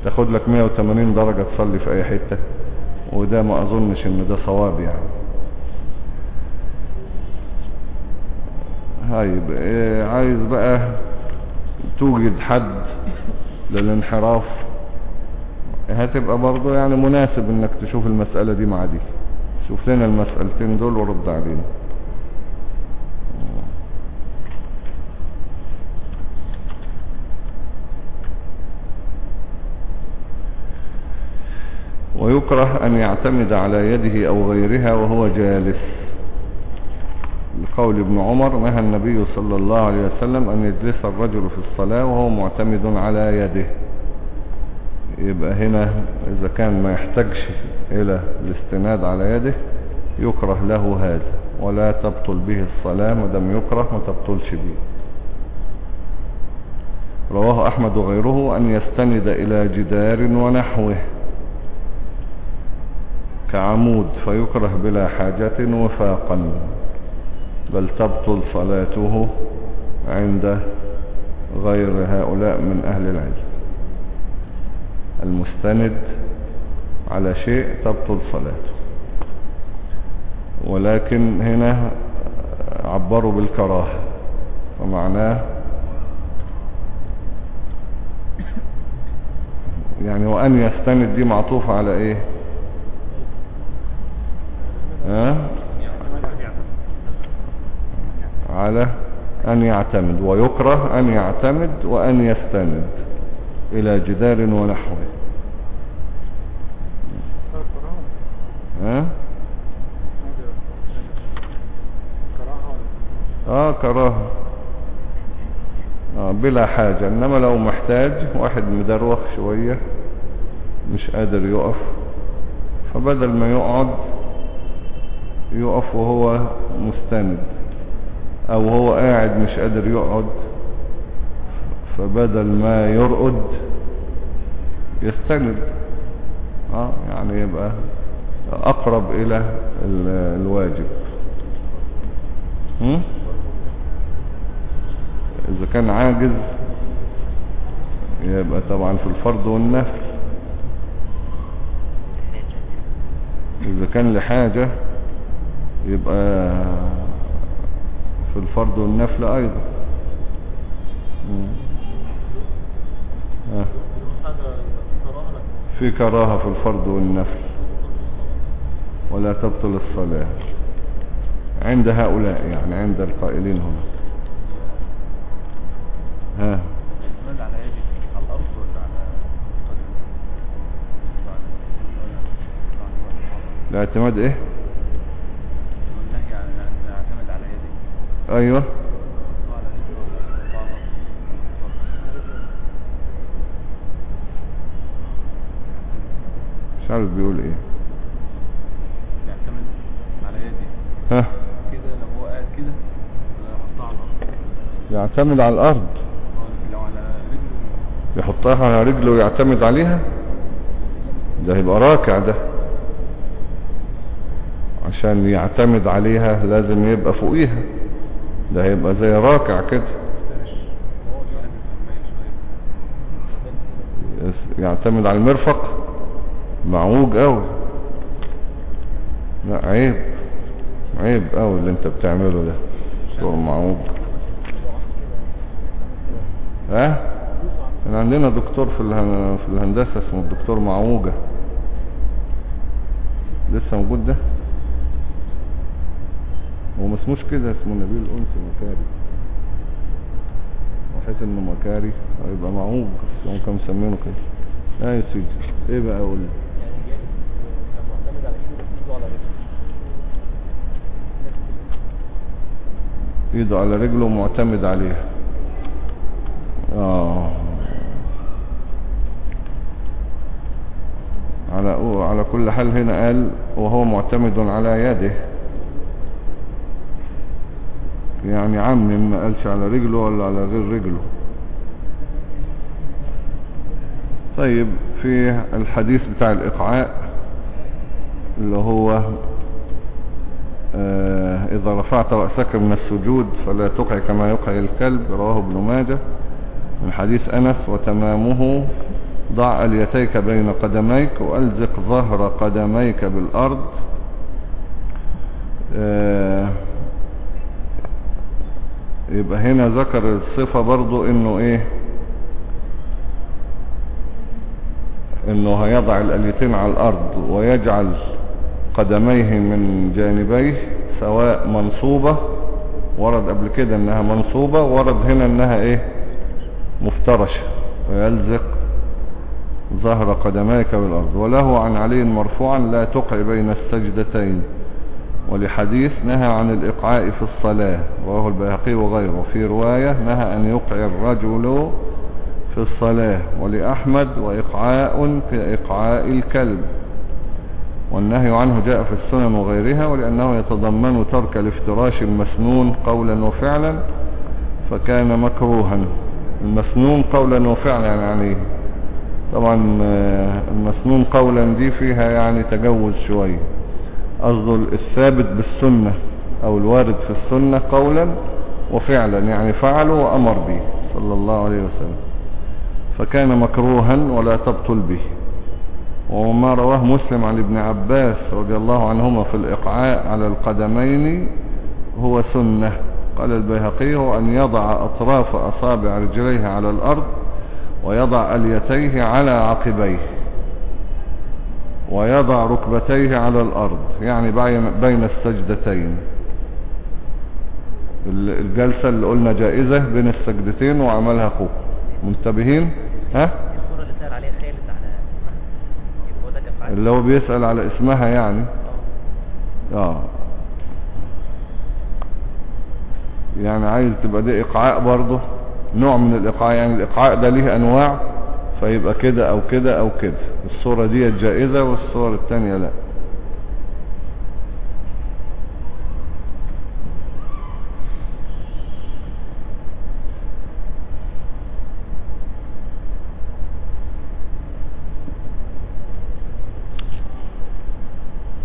تاخد لك 180 درجة تصلي في أي حتة. وده ما أظنش إن ده صواب يعني. هايب إيه عايز بقى توجد حد للانحراف. هتبقى برضو يعني مناسب إنك تشوف المسألة دي مع دي. شوف لنا المسألتين دول ورد علينا. ويكره أن يعتمد على يده أو غيرها وهو جالس. لقول ابن عمر نهى النبي صلى الله عليه وسلم أن يجلس الرجل في الصلاة وهو معتمد على يده. يبقى هنا إذا كان ما يحتاجش إلى الاستناد على يده يكره له هذا. ولا تبطل به الصلاة مدام يكره ما تبطلش به. رواه أحمد وغيره أن يستند إلى جدار ونحوه. كعمود فيكره بلا حاجة وفاقا بل تبطل صلاته عند غير هؤلاء من أهل العلم. المستند على شيء تبطل صلاته. ولكن هنا عبروا بالكراهة ومعناه يعني وأن يستند دي معطوفة على إيه؟ على أن يعتمد ويكره أن يعتمد وأن يستند إلى جدار ونحوه. ها؟ آه كراهة. آه بلا حاجة. إنما لو محتاج واحد مدروخ شوية مش قادر يقف فبدل ما يقعد يقف وهو مستند أو هو قاعد مش قادر يقعد فبدل ما يرقد يستند. آه يعني يبقى أقرب إلى الواجب؟ إذا كان عاجز يبقى طبعا في الفرض والنفل إذا كان لحاجة يبقى في الفرض والنفل أيضا. في كراهة في الفرض والنفل. ولا تبطل الصلاة. عند هؤلاء يعني عند القائلين هنا ها. الاعتماد إيه؟ أيوه. مش عارف بيقول إيه؟ يعتمد على يده ها؟ كده لو هو قاعد كده يحطها على الأرض. يعتمد على الأرض. لكن لو على رجله. يحطها على رجله ويعتمد عليها؟ ده هيبقى راكع ده. عشان يعتمد عليها لازم يبقى فوقيها. ده هيبقى زي راكع كده. يعتمد على المرفق. معوج قوي لا عيب. عيب قوي اللي أنت بتعمله ده. دكتور معوج؟ ها؟ كان عندنا دكتور في. في الهندسة اسمه الدكتور معوجة. لسه موجود ده؟ اسموش كده اسمه نبيل انس مكاري. وحيث إنه مكاري هيبقى معوج كانوا مسمينه كده. آه يا سيدي إيه بقى أقول إيده على رجله معتمد عليها. آه. على على كل حال هنا قال وهو معتمد على يده. يعني عم ما قالش على رجله ولا على غير رجله. طيب في الحديث بتاع الإقعاء اللي هو آه، إذا رفعت رأسك من السجود فلا تقع كما يقع الكلب رواه ابن ماجه. من حديث أنس وتمامه ضع اليتيك بين قدميك وألزق ظهر قدميك بالأرض. آه، يبقى هنا ذكر الصفة برضو إنه إيه؟ إنه هيضع الأليتين على الأرض ويجعل قدميه من جانبيه سواء منصوبة ورد قبل كده إنها منصوبة ورد هنا إنها إيه؟ مفترشة ويلزق ظهر قدميك بالأرض وله عن علي مرفوعا لا تقع بين السجدتين. ولحديث نهى عن الإقعاء في الصلاة رواه البيهقي وغيره. في رواية نهى أن يقع الرجل في الصلاة ولأحمد وإقعاء كإقعاء الكلب. والنهي عنه جاء في السنن وغيرها ولأنه يتضمن ترك الافتراش المسنون قولا وفعلا فكان مكروها. المسنون قولا وفعلا يعني طبعا آه، المسنون قولا دي فيها يعني تجوز شوية قصده الثابت بالسنة أو الوارد في السنة قولا وفعلا يعني فعله وأمر به صلى الله عليه وسلم. فكان مكروها ولا تبطل به. وما رواه مسلم عن ابن عباس رضي الله عنهما في الإقعاء على القدمين هو سنة. قال البيهقي هو أن يضع أطراف أصابع رجليه على الأرض ويضع أليتيه على عقبيه. ويضع ركبتيه على الأرض يعني بين السجدتين. ال- الجلسة اللي قلنا جائزة بين السجدتين وعملها خوف منتبهين؟ ها؟ اللي هو بيسأل على اسمها يعني. آه. يعني عايز تبقى دي إيقاع برضه نوع من الإيقاع يعني الإيقاع ده ليه أنواع فيبقى كده أو كده أو كده. الصورة دي جائزة والصورة التانية لا.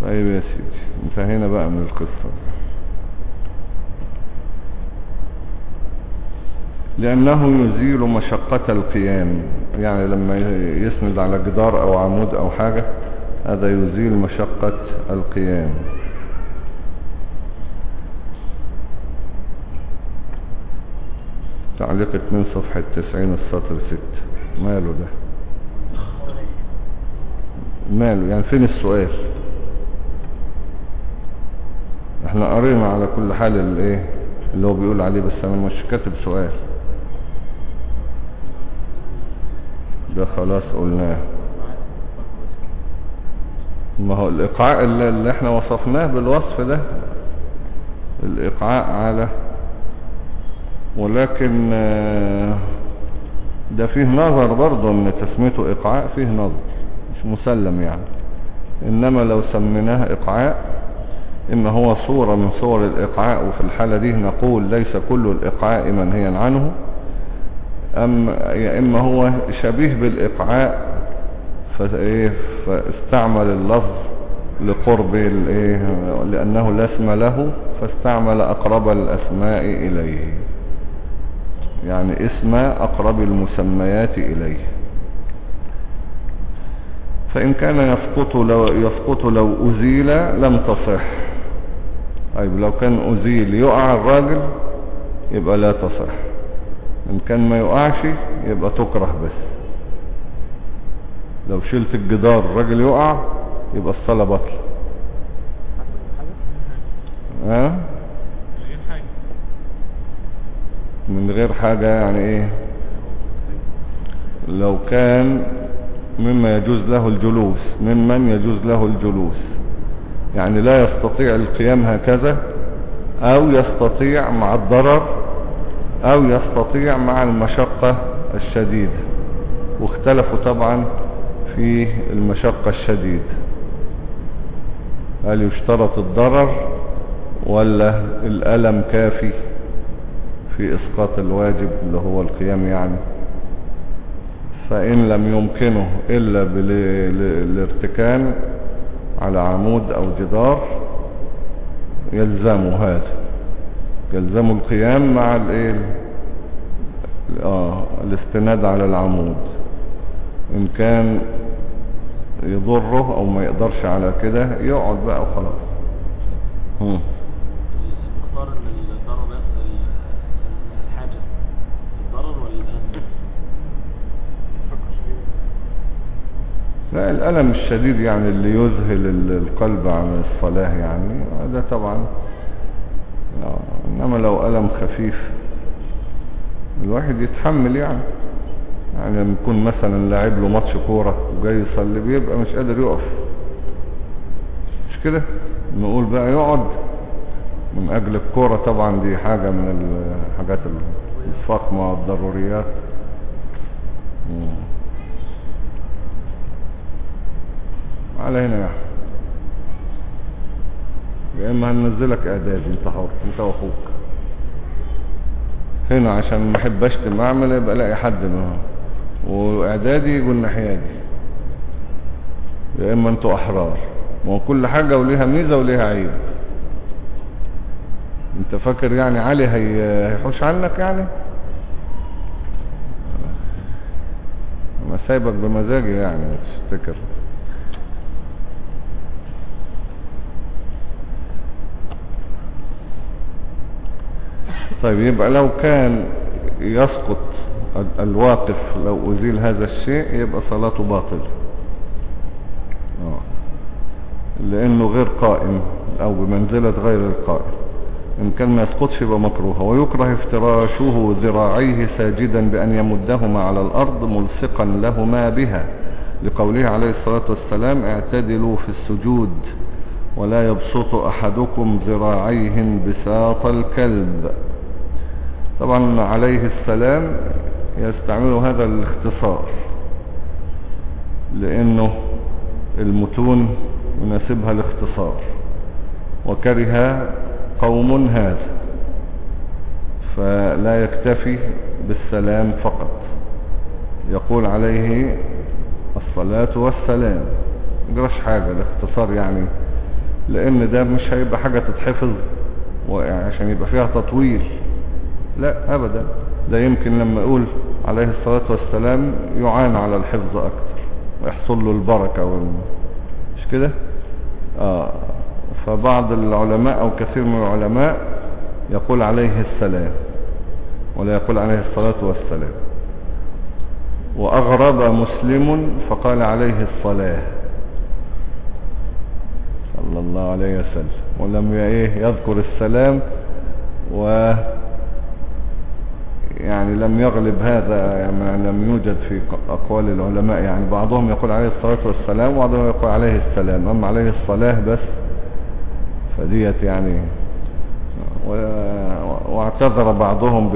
طيب يا سيدي انتهينا بقى من القصة. لأنه يزيل مشقة القيام. يعني لما يسند على جدار أو عمود أو حاجة هذا يزيل مشقة القيام. تعليق 2 صفحة 90 السطر 6 ماله ده؟ ماله؟ يعني فين السؤال؟ إحنا قرينا على كل حال الايه اللي هو بيقول عليه بس أنا مش كاتب سؤال. ده خلاص قلناه. ما هو الإيقاع اللي اللي إحنا وصفناه بالوصف ده الإيقاع على ولكن آه، ده فيه نظر برضه إن تسميته إيقاع فيه نظر مش مسلم يعني. إنما لو سميناه إيقاع إما هو صورة من صور الإيقاع وفي الحالة دي نقول ليس كل الإيقاع منهيا عنه. أم يا إما هو شبيه بالإيقاع فإيه فاستعمل اللفظ لقرب الإيه لأنه لا اسم له فاستعمل أقرب الأسماء إليه. يعني اسم أقرب المسميات إليه. فإن كان يسقط لو, يسقط لو أزيل لم تصح. طيب لو كان أزيل يقع الراجل يبقى لا تصح. إن كان ما يقعش يبقى تكره بس. لو شلت الجدار الراجل يقع يبقى الصلاة بطل. ها؟ من غير حاجة. من غير حاجة يعني إيه؟ لو كان مما يجوز له الجلوس ممن يجوز له الجلوس. يعني لا يستطيع القيام هكذا أو يستطيع مع الضرر أو يستطيع مع المشقة الشديدة واختلفوا طبعا في المشقة الشديدة هل يشترط الضرر ولا الألم كافي في إسقاط الواجب اللي هو القيام يعني؟ فإن لم يمكنه إلا بالارتكان على عمود أو جدار يلزمه هذا. يلزم القيام مع الايه؟ آه الاستناد على العمود. إن كان يضره أو ما يقدرش على كده يقعد بقى وخلاص. هم. لا الألم الشديد يعني اللي يذهل ال- القلب عن الصلاة يعني هذا طبعا آه، إنما لو ألم خفيف. الواحد يتحمل يعني. يعني لما يكون مثلا لاعب له ماتش كورة وجاي يصلي بيبقى مش قادر يقف. مش كده؟ نقول بقى يقعد. من أجل الكورة طبعا دي حاجة من الحاجات الفخمة والضروريات مم. على هنا أحمد. يا إما هننزلك إعدادي أنت حر أنت واخوك هنا عشان ما احب اشتم اعمل يبقى ألاقي حد منهم وإعدادي يقول الناحية دي. يا إما أنتوا أحرار. ما هو كل حاجة وليها ميزة وليها عيب. أنت فاكر يعني علي هي... هيحوش عنك يعني؟ أنا سايبك بمزاجي يعني تفتكر. طيب يبقى لو كان يسقط ال- الواقف لو أزيل هذا الشيء يبقى صلاته باطلة. آه. لأنه غير قائم أو بمنزلة غير القائم. إن كان ما يسقطش يبقى مكروه. ويكره افتراشه ذراعيه ساجدا بأن يمدهما على الأرض ملصقا لهما بها. لقوله عليه الصلاة والسلام اعتدلوا في السجود ولا يبسط أحدكم ذراعيه بساط الكلب. طبعا عليه السلام يستعمل هذا الاختصار لأنه المتون يناسبها الاختصار وكره قوم هذا فلا يكتفي بالسلام فقط. يقول عليه الصلاة والسلام. مجراش حاجة الاختصار يعني لأن ده مش هيبقى حاجة تتحفظ عشان يبقى فيها تطويل. لا ابدا. ده يمكن لما يقول عليه الصلاة والسلام يعان على الحفظ أكتر ويحصل له البركة وال... مش كده؟ آه. فبعض العلماء أو كثير من العلماء يقول عليه السلام ولا يقول عليه الصلاة والسلام. وأغرب مسلم فقال عليه الصلاة. صلى الله عليه وسلم. ولم إيه يذكر السلام و يعني لم يغلب هذا يعني لم يوجد في أقوال العلماء. يعني بعضهم يقول عليه الصلاة والسلام وبعضهم يقول عليه السلام. أما عليه الصلاة بس فديت يعني واعتذر بعضهم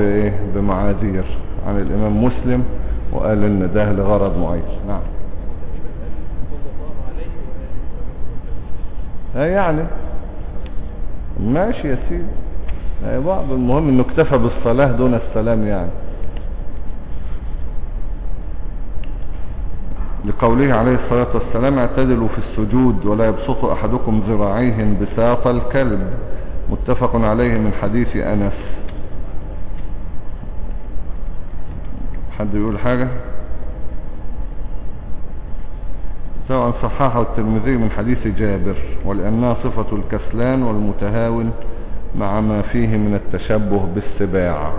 بمعاذير عن الإمام مسلم وقال إن ده لغرض معين. نعم. ها يعني. ماشي يا سيدي. بعض المهم إنه اكتفى بالصلاة دون السلام يعني. لقوله عليه الصلاة والسلام اعتدلوا في السجود ولا يبسط أحدكم ذراعيه انبساط الكلب. متفق عليه من حديث أنس. حد يقول حاجة؟ سواء صححه الترمذي من حديث جابر ولأنها صفة الكسلان والمتهاون. مع ما فيه من التشبه بالسباع.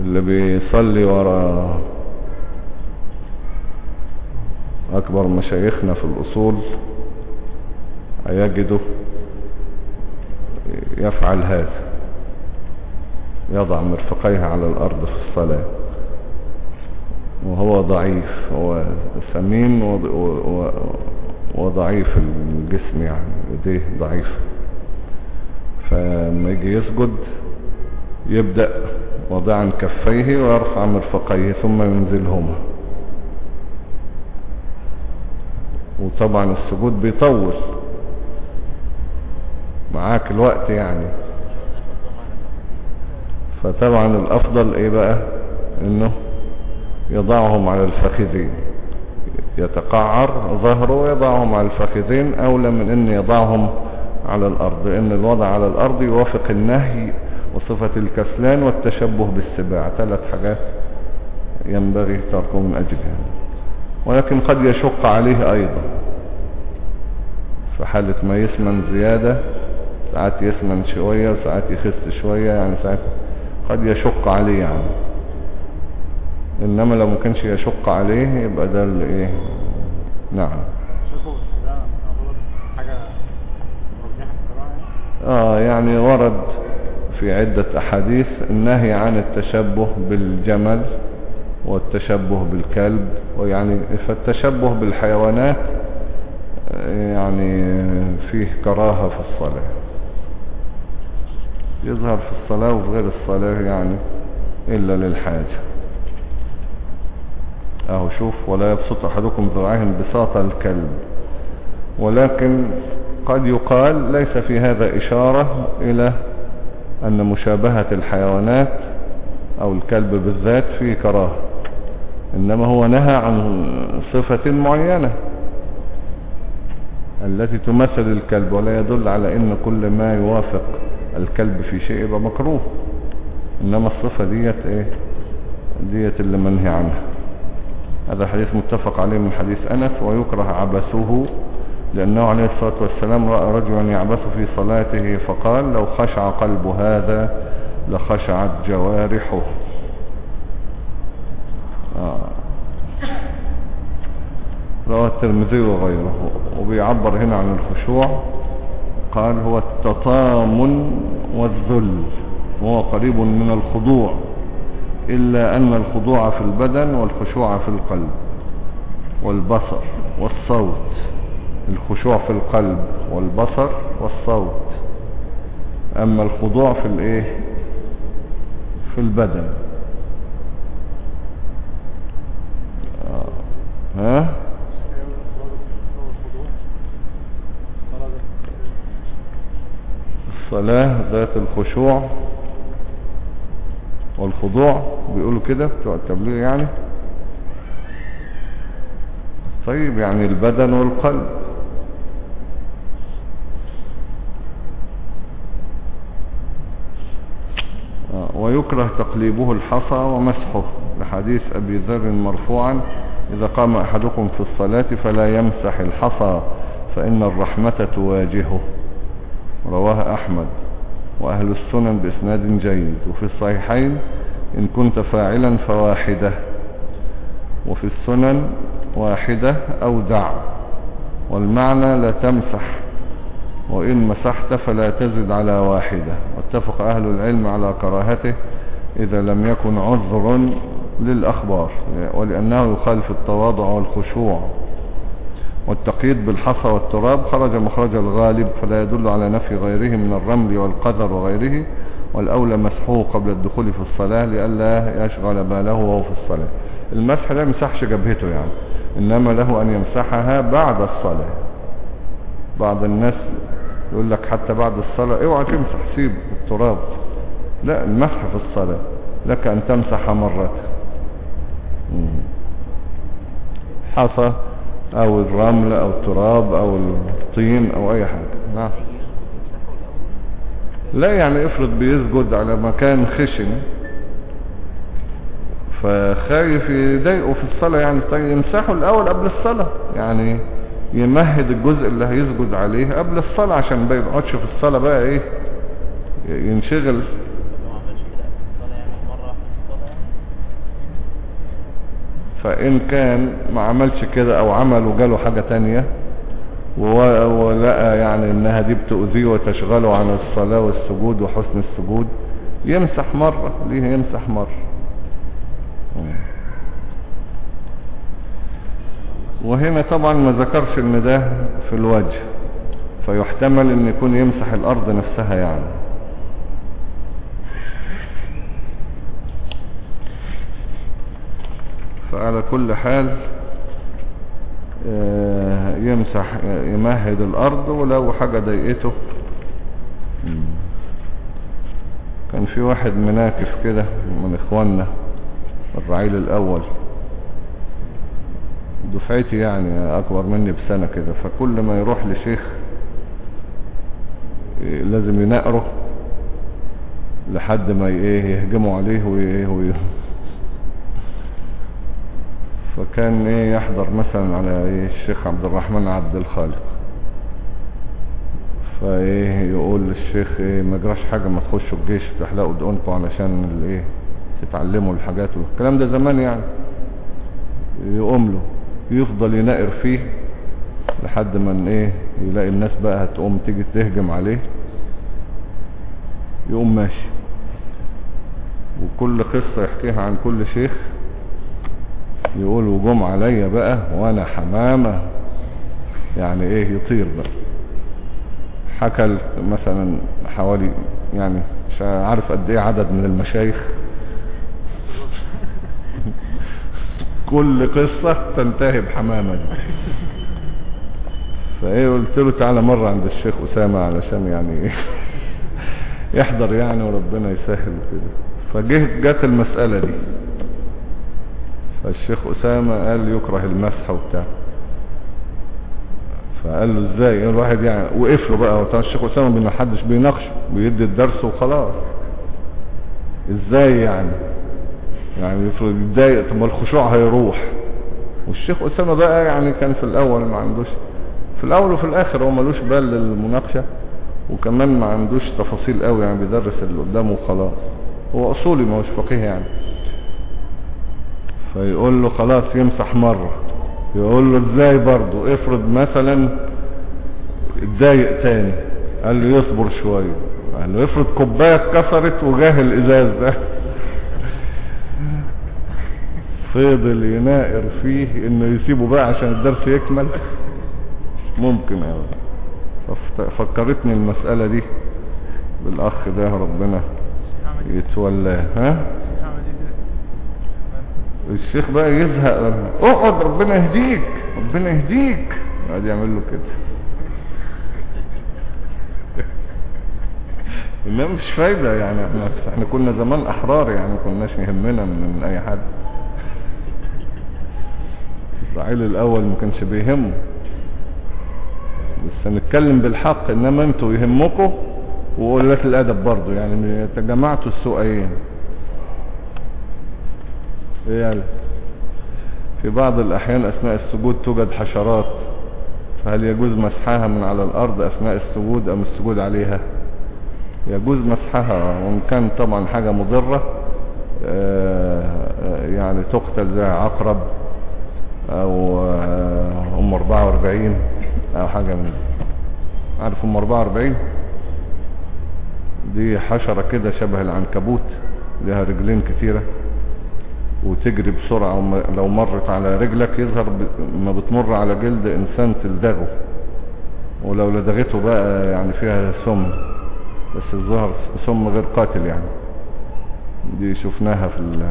اللي بيصلي ورا أكبر مشايخنا في الأصول هيجده يفعل هذا يضع مرفقيه على الأرض في الصلاة. وهو ضعيف هو سمين وضعيف الجسم يعني ايديه ضعيف فلما يجي يسجد يبدأ وضعا كفيه ويرفع مرفقيه ثم ينزلهما. وطبعا السجود بيطول معاك الوقت يعني. فطبعا الأفضل إيه بقى؟ إنه يضعهم على الفخذين يتقعر ظهره ويضعهم على الفخذين أولى من أن يضعهم على الأرض. لأن الوضع على الأرض يوافق النهي وصفة الكسلان والتشبه بالسباع. ثلاث حاجات ينبغي تركه من أجلها. ولكن قد يشق عليه أيضا. في حالة ما يسمن زيادة ساعات يسمن شوية وساعات يخس شوية يعني ساعات قد يشق عليه يعني. إنما لو ما كانش يشق عليه يبقى ده اللي إيه؟ نعم. يعني. آه يعني ورد في عدة أحاديث النهي عن التشبه بالجمل والتشبه بالكلب ويعني فالتشبه بالحيوانات آه، يعني فيه كراهة في الصلاة. يظهر في الصلاة وفي غير الصلاة يعني إلا للحاجة. أهو شوف ولا يبسط أحدكم ذراعيه انبساط الكلب. ولكن قد يقال ليس في هذا إشارة إلى أن مشابهة الحيوانات أو الكلب بالذات فيه كراهة إنما هو نهى عن صفة معينة التي تمثل الكلب ولا يدل على إن كل ما يوافق الكلب في شيء يبقى مكروه إنما الصفة ديت إيه؟ ديت اللي منهي عنها. هذا حديث متفق عليه من حديث أنس ويكره عبثه لأنه عليه الصلاة والسلام رأى رجلا يعبث في صلاته فقال لو خشع قلب هذا لخشعت جوارحه. آه. رواه الترمذي وغيره. وبيعبر هنا عن الخشوع قال هو التطامن والذل وهو قريب من الخضوع. إلا أن الخضوع في البدن والخشوع في القلب والبصر والصوت. الخشوع في القلب والبصر والصوت. أما الخضوع في الإيه؟ في البدن. آه. ها؟ الصلاة ذات الخشوع والخضوع بيقولوا كده بتوع التبليغ يعني. طيب يعني البدن والقلب. آه، ويكره تقليبه الحصى ومسحه. لحديث أبي ذر مرفوعا إذا قام أحدكم في الصلاة فلا يمسح الحصى فإن الرحمة تواجهه. رواه أحمد. وأهل السنن بإسناد جيد. وفي الصحيحين إن كنت فاعلا فواحدة. وفي السنن واحدة أو دع. والمعنى لا تمسح. وإن مسحت فلا تزد على واحدة. واتفق أهل العلم على كراهته إذا لم يكن عذر للأخبار ولأنه يخالف التواضع والخشوع. والتقييد بالحصى والتراب خرج مخرج الغالب فلا يدل على نفي غيره من الرمل والقدر وغيره والأولى مسحوه قبل الدخول في الصلاة لئلا يشغل باله وهو في الصلاة. المسح لا يمسحش جبهته يعني إنما له أن يمسحها بعد الصلاة. بعض الناس يقول لك حتى بعد الصلاة اوعى تمسح سيب التراب. لا المسح في الصلاة لك أن تمسح مرة. حصى أو الرمل أو التراب أو الطين أو أي حاجة. نعم. لا يعني افرض بيسجد على مكان خشن فخايف يضايقه في الصلاة يعني. طيب يمسحه الأول قبل الصلاة يعني يمهد الجزء اللي هيسجد عليه قبل الصلاة عشان ما يقعدش في الصلاة بقى إيه ينشغل لو ما عملش كده قبل الصلاة يعمل مرة في الصلاة فإن كان ما عملش كده أو عمل وجاله حاجة تانية ولقى يعني إنها دي بتؤذيه وتشغله عن الصلاة والسجود وحسن السجود يمسح مرة ليه يمسح مرة؟ وهنا طبعا ما ذكرش إن ده في الوجه فيحتمل إن يكون يمسح الأرض نفسها يعني. فعلى كل حال آه، يمسح يمهد الأرض ولو حاجة ضايقته. كان في واحد مناكف كده من إخواننا الرعيل الأول دفعتي يعني أكبر مني بسنة كده فكل ما يروح لشيخ لازم ينقره لحد ما إيه يهجموا عليه وايه فكان إيه يحضر مثلا على إيه الشيخ عبد الرحمن عبد الخالق. فإيه يقول للشيخ إيه ما جراش حاجة ما تخشوا الجيش تحلقوا دقنكم علشان الايه تتعلموا الحاجات والكلام ده زمان يعني. يقوم له يفضل ينقر فيه لحد ما إيه يلاقي الناس بقى هتقوم تيجي تهجم عليه. يقوم ماشي. وكل قصة يحكيها عن كل شيخ. يقول وجم عليا بقى وأنا حمامة. يعني إيه يطير بقى. حكى مثلا حوالي يعني مش عارف قد إيه عدد من المشايخ. كل قصة تنتهي بحمامة دي. فإيه قلت له تعالى مرة عند الشيخ أسامة علشان يعني يحضر يعني وربنا يسهل وكده. فجه جت المسألة دي. فالشيخ أسامة قال يكره المسح وبتاع. فقال له إزاي؟ الواحد يعني وقف له بقى. وطبعا الشيخ أسامة ما حدش بيناقشه بيدي الدرس وخلاص. إزاي يعني؟ يعني يفرض يتضايق طب ما الخشوع هيروح. والشيخ أسامة بقى يعني كان في الأول ما عندوش في الأول وفي الآخر هو ملوش بال للمناقشة وكمان ما عندوش تفاصيل قوي يعني بيدرس اللي قدامه وخلاص. هو أصولي ما هوش فقيه يعني. فيقول له خلاص يمسح مرة. يقول له إزاي برضه افرض مثلا اتضايق تاني. قال له يصبر شوية. قال له افرض كوباية اتكسرت وجاه الإزاز ده. فضل يناقر فيه إنه يسيبه بقى عشان الدرس يكمل. ممكن أوي. ففت- فكرتني المسألة دي. بالأخ ده ربنا يتولاه ها؟ الشيخ بقى يزهق اقعد ربنا يهديك ربنا يهديك. يقعد يعمل له كده. انما مش فايدة يعني. إحنا, إحنا كنا زمان احرار يعني ما كناش يهمنا من, اي حد. اسرائيل الأول ما كانش بيهمه. بس نتكلم بالحق انما أنتوا يهمكم وقلة الأدب برضو يعني. تجمعتوا السوقين يعني في بعض الأحيان أثناء السجود توجد حشرات فهل يجوز مسحها من على الأرض أثناء السجود أم السجود عليها؟ يجوز مسحها وإن كان طبعا حاجة مضرة آه، آه، يعني تقتل زي عقرب أو آه، أم 44 أو حاجة من عارف أم 44 دي حشرة كده شبه العنكبوت لها رجلين كتيرة. وتجري بسرعة لو مرت على رجلك يظهر ما بتمر على جلد إنسان تلدغه. ولو لدغته بقى يعني فيها سم بس الظهر سم غير قاتل يعني. دي شفناها في ال...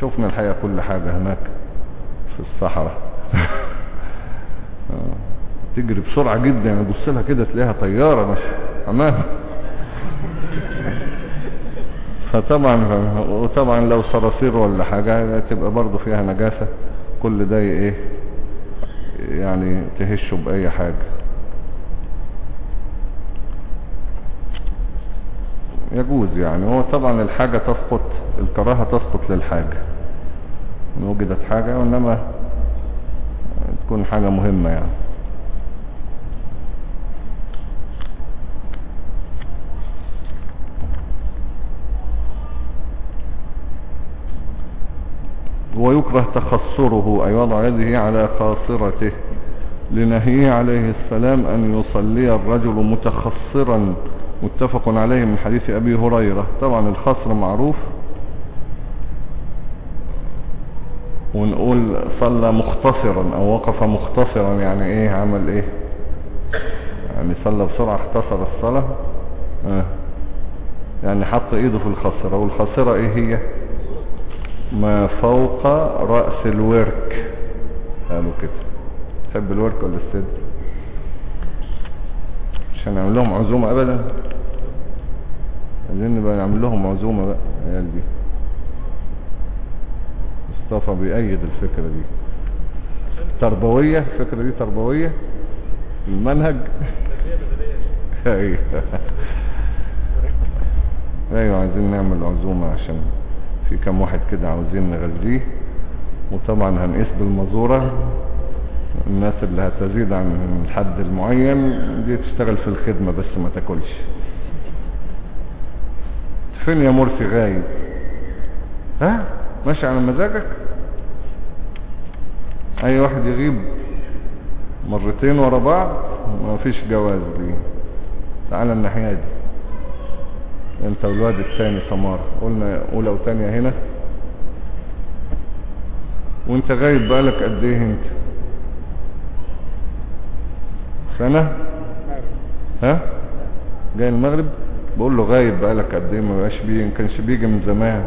شفنا الحقيقة كل حاجة هناك في الصحراء. آه. تجري بسرعة جدا يعني تبص لها كده تلاقيها طيارة مش امام فطبعا وطبعا لو صراصير ولا حاجة تبقى برضو فيها نجاسة. كل ده إيه يعني تهشه بأي حاجة. يجوز يعني. هو طبعا الحاجة تسقط الكراهة تسقط للحاجة. إن وجدت حاجة وإنما تكون حاجة مهمة يعني. ويكره تخصره أي وضع يده على خاصرته. لنهيه عليه السلام أن يصلي الرجل متخصرا. متفق عليه من حديث أبي هريرة. طبعا الخصر معروف. ونقول صلى مختصرا أو وقف مختصرا. يعني إيه؟ عمل إيه؟ يعني صلى بسرعة اختصر الصلاة. آه. يعني حط إيده في الخاصرة والخاصرة إيه هي؟ ما فوق رأس الورك. قالوا كده تحب الورك ولا الصدر؟ مش هنعمل لهم عزومة ابدا. عايزين نبقى نعمل لهم عزومة بقى عيال دي. مصطفى بيأيد الفكرة دي. تربوية؟ الفكرة دي تربوية؟ المنهج؟ أيوه. أيوه عايزين نعمل عزومة عشان في كم واحد كده عاوزين نغذيه. وطبعا هنقيس بالمزورة. الناس اللي هتزيد عن الحد المعين دي تشتغل في الخدمة بس ما تاكلش. فين يا مرسي غايب؟ ها؟ ماشي على مزاجك؟ أي واحد يغيب مرتين ورا بعض؟ ما فيش جواز دي تعال الناحية دي. انت والواد الثاني سمار قلنا اولى وثانية هنا. وانت غايب بقالك قد إيه انت؟ سنة؟ ها؟ جاي المغرب؟ بقول له غايب بقالك قد إيه؟ ما بقاش بيجي ما كانش بيجي من زمان.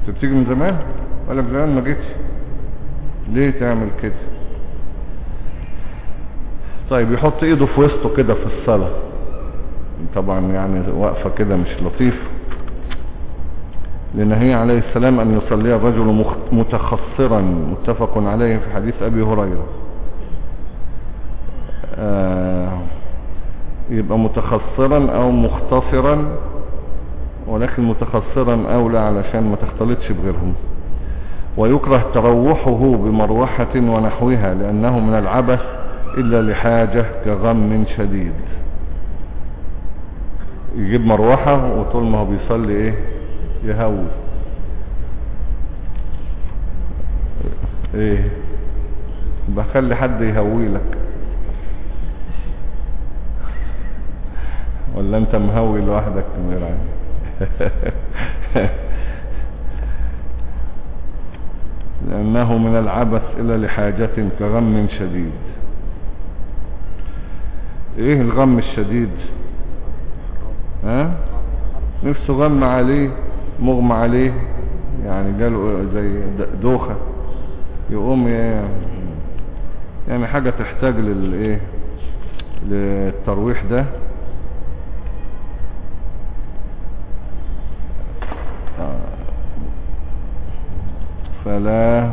انت بتيجي من زمان؟ بقالك زمان ما جيتش. ليه تعمل كده؟ طيب يحط ايده في وسطه كده في الصلاة طبعا يعني واقفة كده مش لطيف لنهي عليه السلام أن يصلي الرجل متخصرا متفق عليه في حديث أبي هريرة. آه يبقى متخصرا أو مختصرا ولكن متخصرا أولى علشان ما تختلطش بغيرهم. ويكره تروحه بمروحة ونحوها لأنه من العبث إلا لحاجة كغم شديد. يجيب مروحة وطول ما هو بيصلي إيه؟ يهوي. إيه؟ بخلي حد يهوي لك. ولا أنت مهوي لوحدك عين؟ لأنه من العبث إلى لحاجة كغم شديد. إيه الغم الشديد؟ ها؟ نفسه غم عليه مغمى عليه يعني جاله زي دوخة يقوم يعني حاجة تحتاج للايه للترويح ده. فلا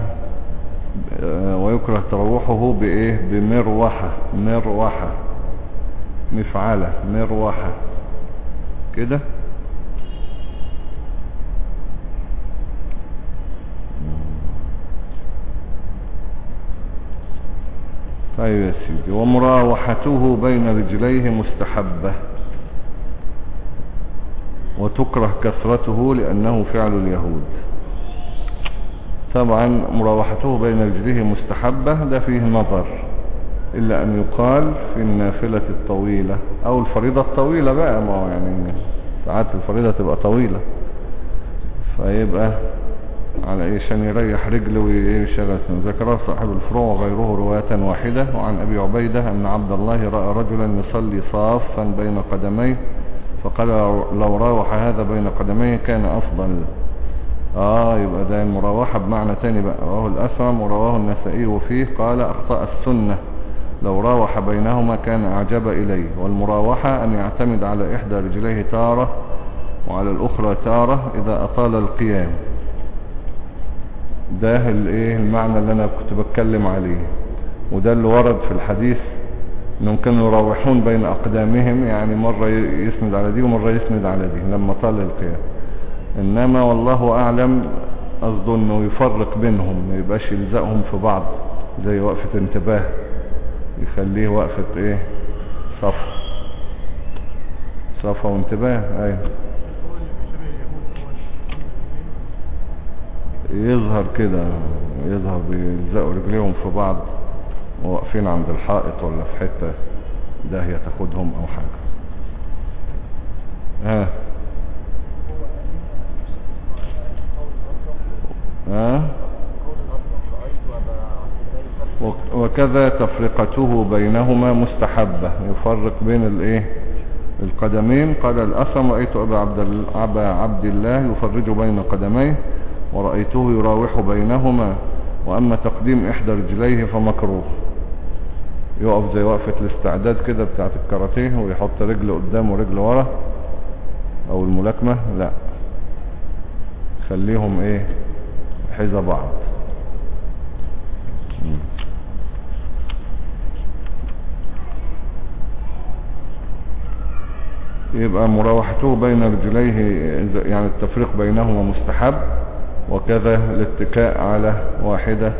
ويكره تروحه بإيه؟ بمروحة مروحة مفعلة مروحة. كده. طيب يا سيدي ومراوحته بين رجليه مستحبة وتكره كثرته لأنه فعل اليهود. طبعا مراوحته بين رجليه مستحبة ده فيه نظر. إلا أن يقال في النافلة الطويلة أو الفريضة الطويلة بقى ما هو يعني ساعات الفريضة تبقى طويلة. فيبقى على إيه؟ عشان يريح رجله ويشغل ذكر صاحب الفروع وغيره رواية واحدة وعن أبي عبيدة أن عبد الله رأى رجلا يصلي صافا بين قدميه فقال لو راوح هذا بين قدميه كان أفضل. آه يبقى ده المراوحة بمعنى تاني بقى. رواه الأسرم ورواه النسائي وفيه قال أخطأ السنة. لو راوح بينهما كان أعجب إليه والمراوحة أن يعتمد على إحدى رجليه تارة وعلى الأخرى تارة إذا أطال القيام. ده الايه المعنى اللي أنا كنت بتكلم عليه. وده اللي ورد في الحديث إنهم كانوا يراوحون بين أقدامهم يعني مرة يسند على دي ومرة يسند على دي لما طال القيام. إنما والله أعلم قصده إنه يفرق بينهم ما يبقاش يلزقهم في بعض زي وقفة انتباه. يخليه وقفة إيه؟ صفا. صفا وانتباه أيوه. يظهر كده يظهر بيلزقوا رجليهم في بعض واقفين عند الحائط ولا في حتة داهية تاخدهم أو حاجة. ها؟ ها؟ وكذا تفرقته بينهما مستحبة. يفرق بين الايه؟ القدمين. قال الأسم رأيت أبا عبد, أبا عبد الله يفرج بين قدميه ورأيته يراوح بينهما. وأما تقديم إحدى رجليه فمكروه. يقف زي وقفة الاستعداد كده بتاعت الكاراتيه ويحط رجل قدام ورجل ورا أو الملاكمة. لا. خليهم إيه؟ حذا بعض. يبقى مراوحته بين رجليه يعني التفريق بينهما مستحب وكذا الاتكاء على واحدة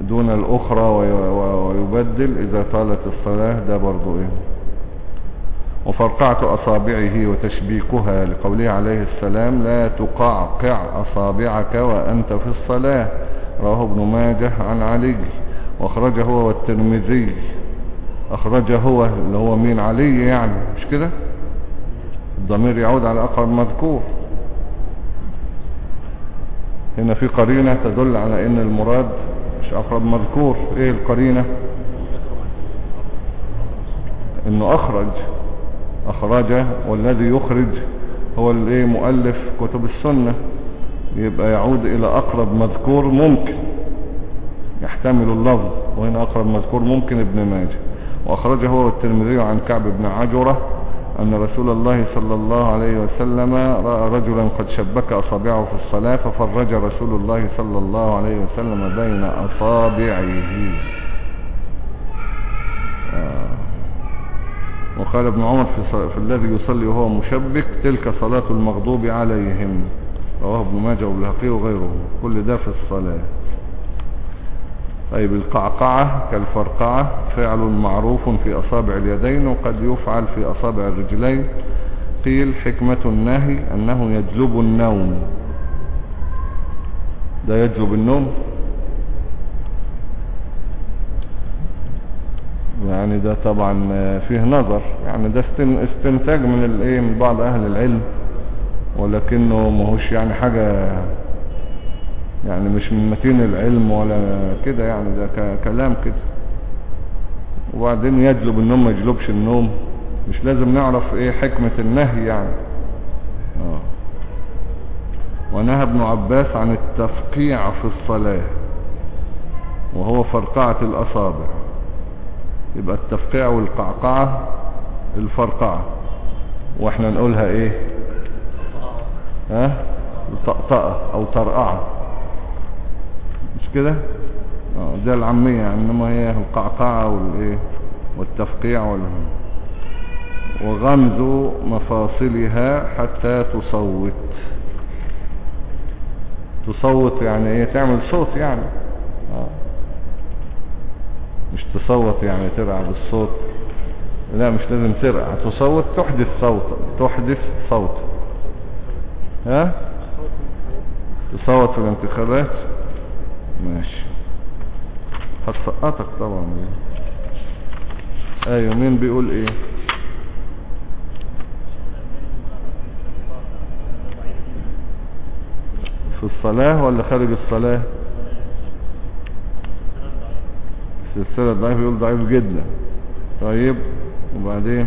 دون الأخرى ويبدل إذا طالت الصلاة ده برضو إيه؟ وفرقعة أصابعه وتشبيكها لقوله عليه السلام لا تقعقع أصابعك وأنت في الصلاة. رواه ابن ماجه عن علي وأخرجه هو والترمذي. أخرجه هو اللي هو مين علي يعني مش كده؟ الضمير يعود على أقرب مذكور. هنا في قرينة تدل على إن المراد مش أقرب مذكور. إيه القرينة؟ إنه أخرج. أخرج والذي يخرج هو الإيه؟ مؤلف كتب السنة. يبقى يعود إلى أقرب مذكور ممكن. يحتمل اللفظ وهنا أقرب مذكور ممكن ابن ماجه. وأخرجه هو الترمذي عن كعب بن عجرة أن رسول الله صلى الله عليه وسلم رأى رجلا قد شبك أصابعه في الصلاة ففرج رسول الله صلى الله عليه وسلم بين أصابعه. آه. وقال ابن عمر في, في الذي يصلي وهو مشبك تلك صلاة المغضوب عليهم. رواه ابن ماجه والبيهقي وغيره. كل ده في الصلاة. طيب القعقعة كالفرقعة فعل معروف في أصابع اليدين وقد يفعل في أصابع الرجلين. قيل حكمة النهي أنه يجلب النوم. ده يجلب النوم؟ يعني ده طبعا فيه نظر. يعني ده استن- استنتاج من الإيه من بعض أهل العلم ولكنه ماهوش يعني حاجة يعني مش من متين العلم ولا كده يعني ده كلام كده. وبعدين يجلب النوم ما يجلبش النوم. مش لازم نعرف إيه حكمة النهي يعني. آه. ونهى ابن عباس عن التفقيع في الصلاة وهو فرقعة الأصابع. يبقى التفقيع والقعقعة الفرقعة. وإحنا نقولها إيه؟ ها؟ طقطقة أو طرقعة. كده؟ آه ده العامية إنما هي القعقعة والإيه والتفقيع وال وغمز مفاصلها حتى تصوت. تصوت يعني إيه؟ تعمل صوت يعني. آه. مش تصوت يعني ترعى بالصوت. لا مش لازم ترعى تصوت تحدث صوت تحدث صوت. ها؟ تصوت في الانتخابات. ماشي. هتسقطك طبعا. أيوه مين بيقول إيه؟ في الصلاة ولا خارج الصلاة؟ سلسلة ضعيف يقول ضعيف جدا. طيب وبعدين؟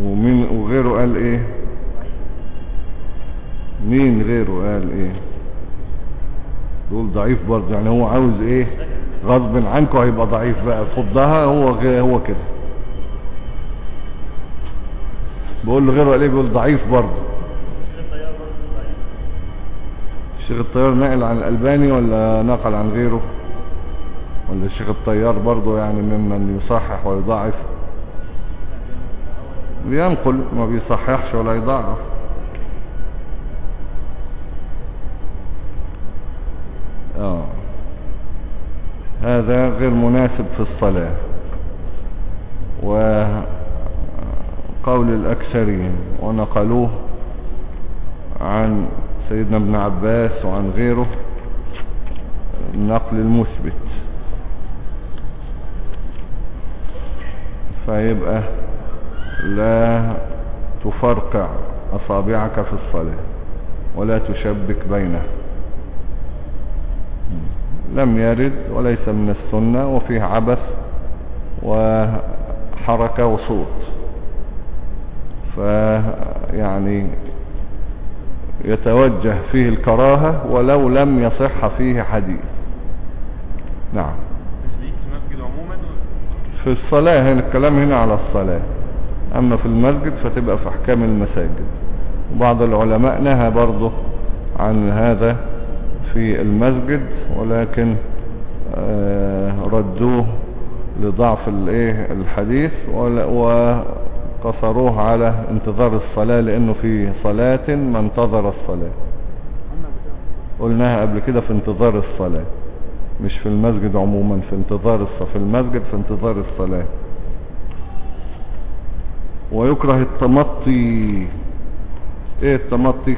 ومين وغيره قال إيه؟ مين غيره قال إيه؟ يقول ضعيف برضه يعني هو عاوز إيه؟ غصب عنكم هيبقى ضعيف بقى. فضها هو هو كده. بقول له غيره قال إيه؟ بيقول ضعيف برضه. الشيخ الطيار نقل عن الألباني ولا نقل عن غيره؟ ولا الشيخ الطيار برضه يعني ممن يصحح ويضاعف بينقل ما بيصححش ولا يضاعف آه. هذا غير مناسب في الصلاة. وقول الأكثرين ونقلوه عن سيدنا ابن عباس وعن غيره النقل المثبت. فيبقى لا تفرقع أصابعك في الصلاة ولا تشبك بينها لم يرد وليس من السنة وفيه عبث وحركة وصوت. فيعني يتوجه فيه الكراهة ولو لم يصح فيه حديث. نعم. في الصلاة هنا الكلام هنا على الصلاة. أما في المسجد فتبقى في أحكام المساجد. وبعض العلماء نهى برضه عن هذا. في المسجد ولكن آه، ردوه لضعف الحديث وقصروه على انتظار الصلاة لأنه في صلاة ما انتظر الصلاة. قلناها قبل كده في انتظار الصلاة مش في المسجد عموما في انتظار الصلاة في المسجد في انتظار الصلاة. ويكره التمطي. إيه التمطي؟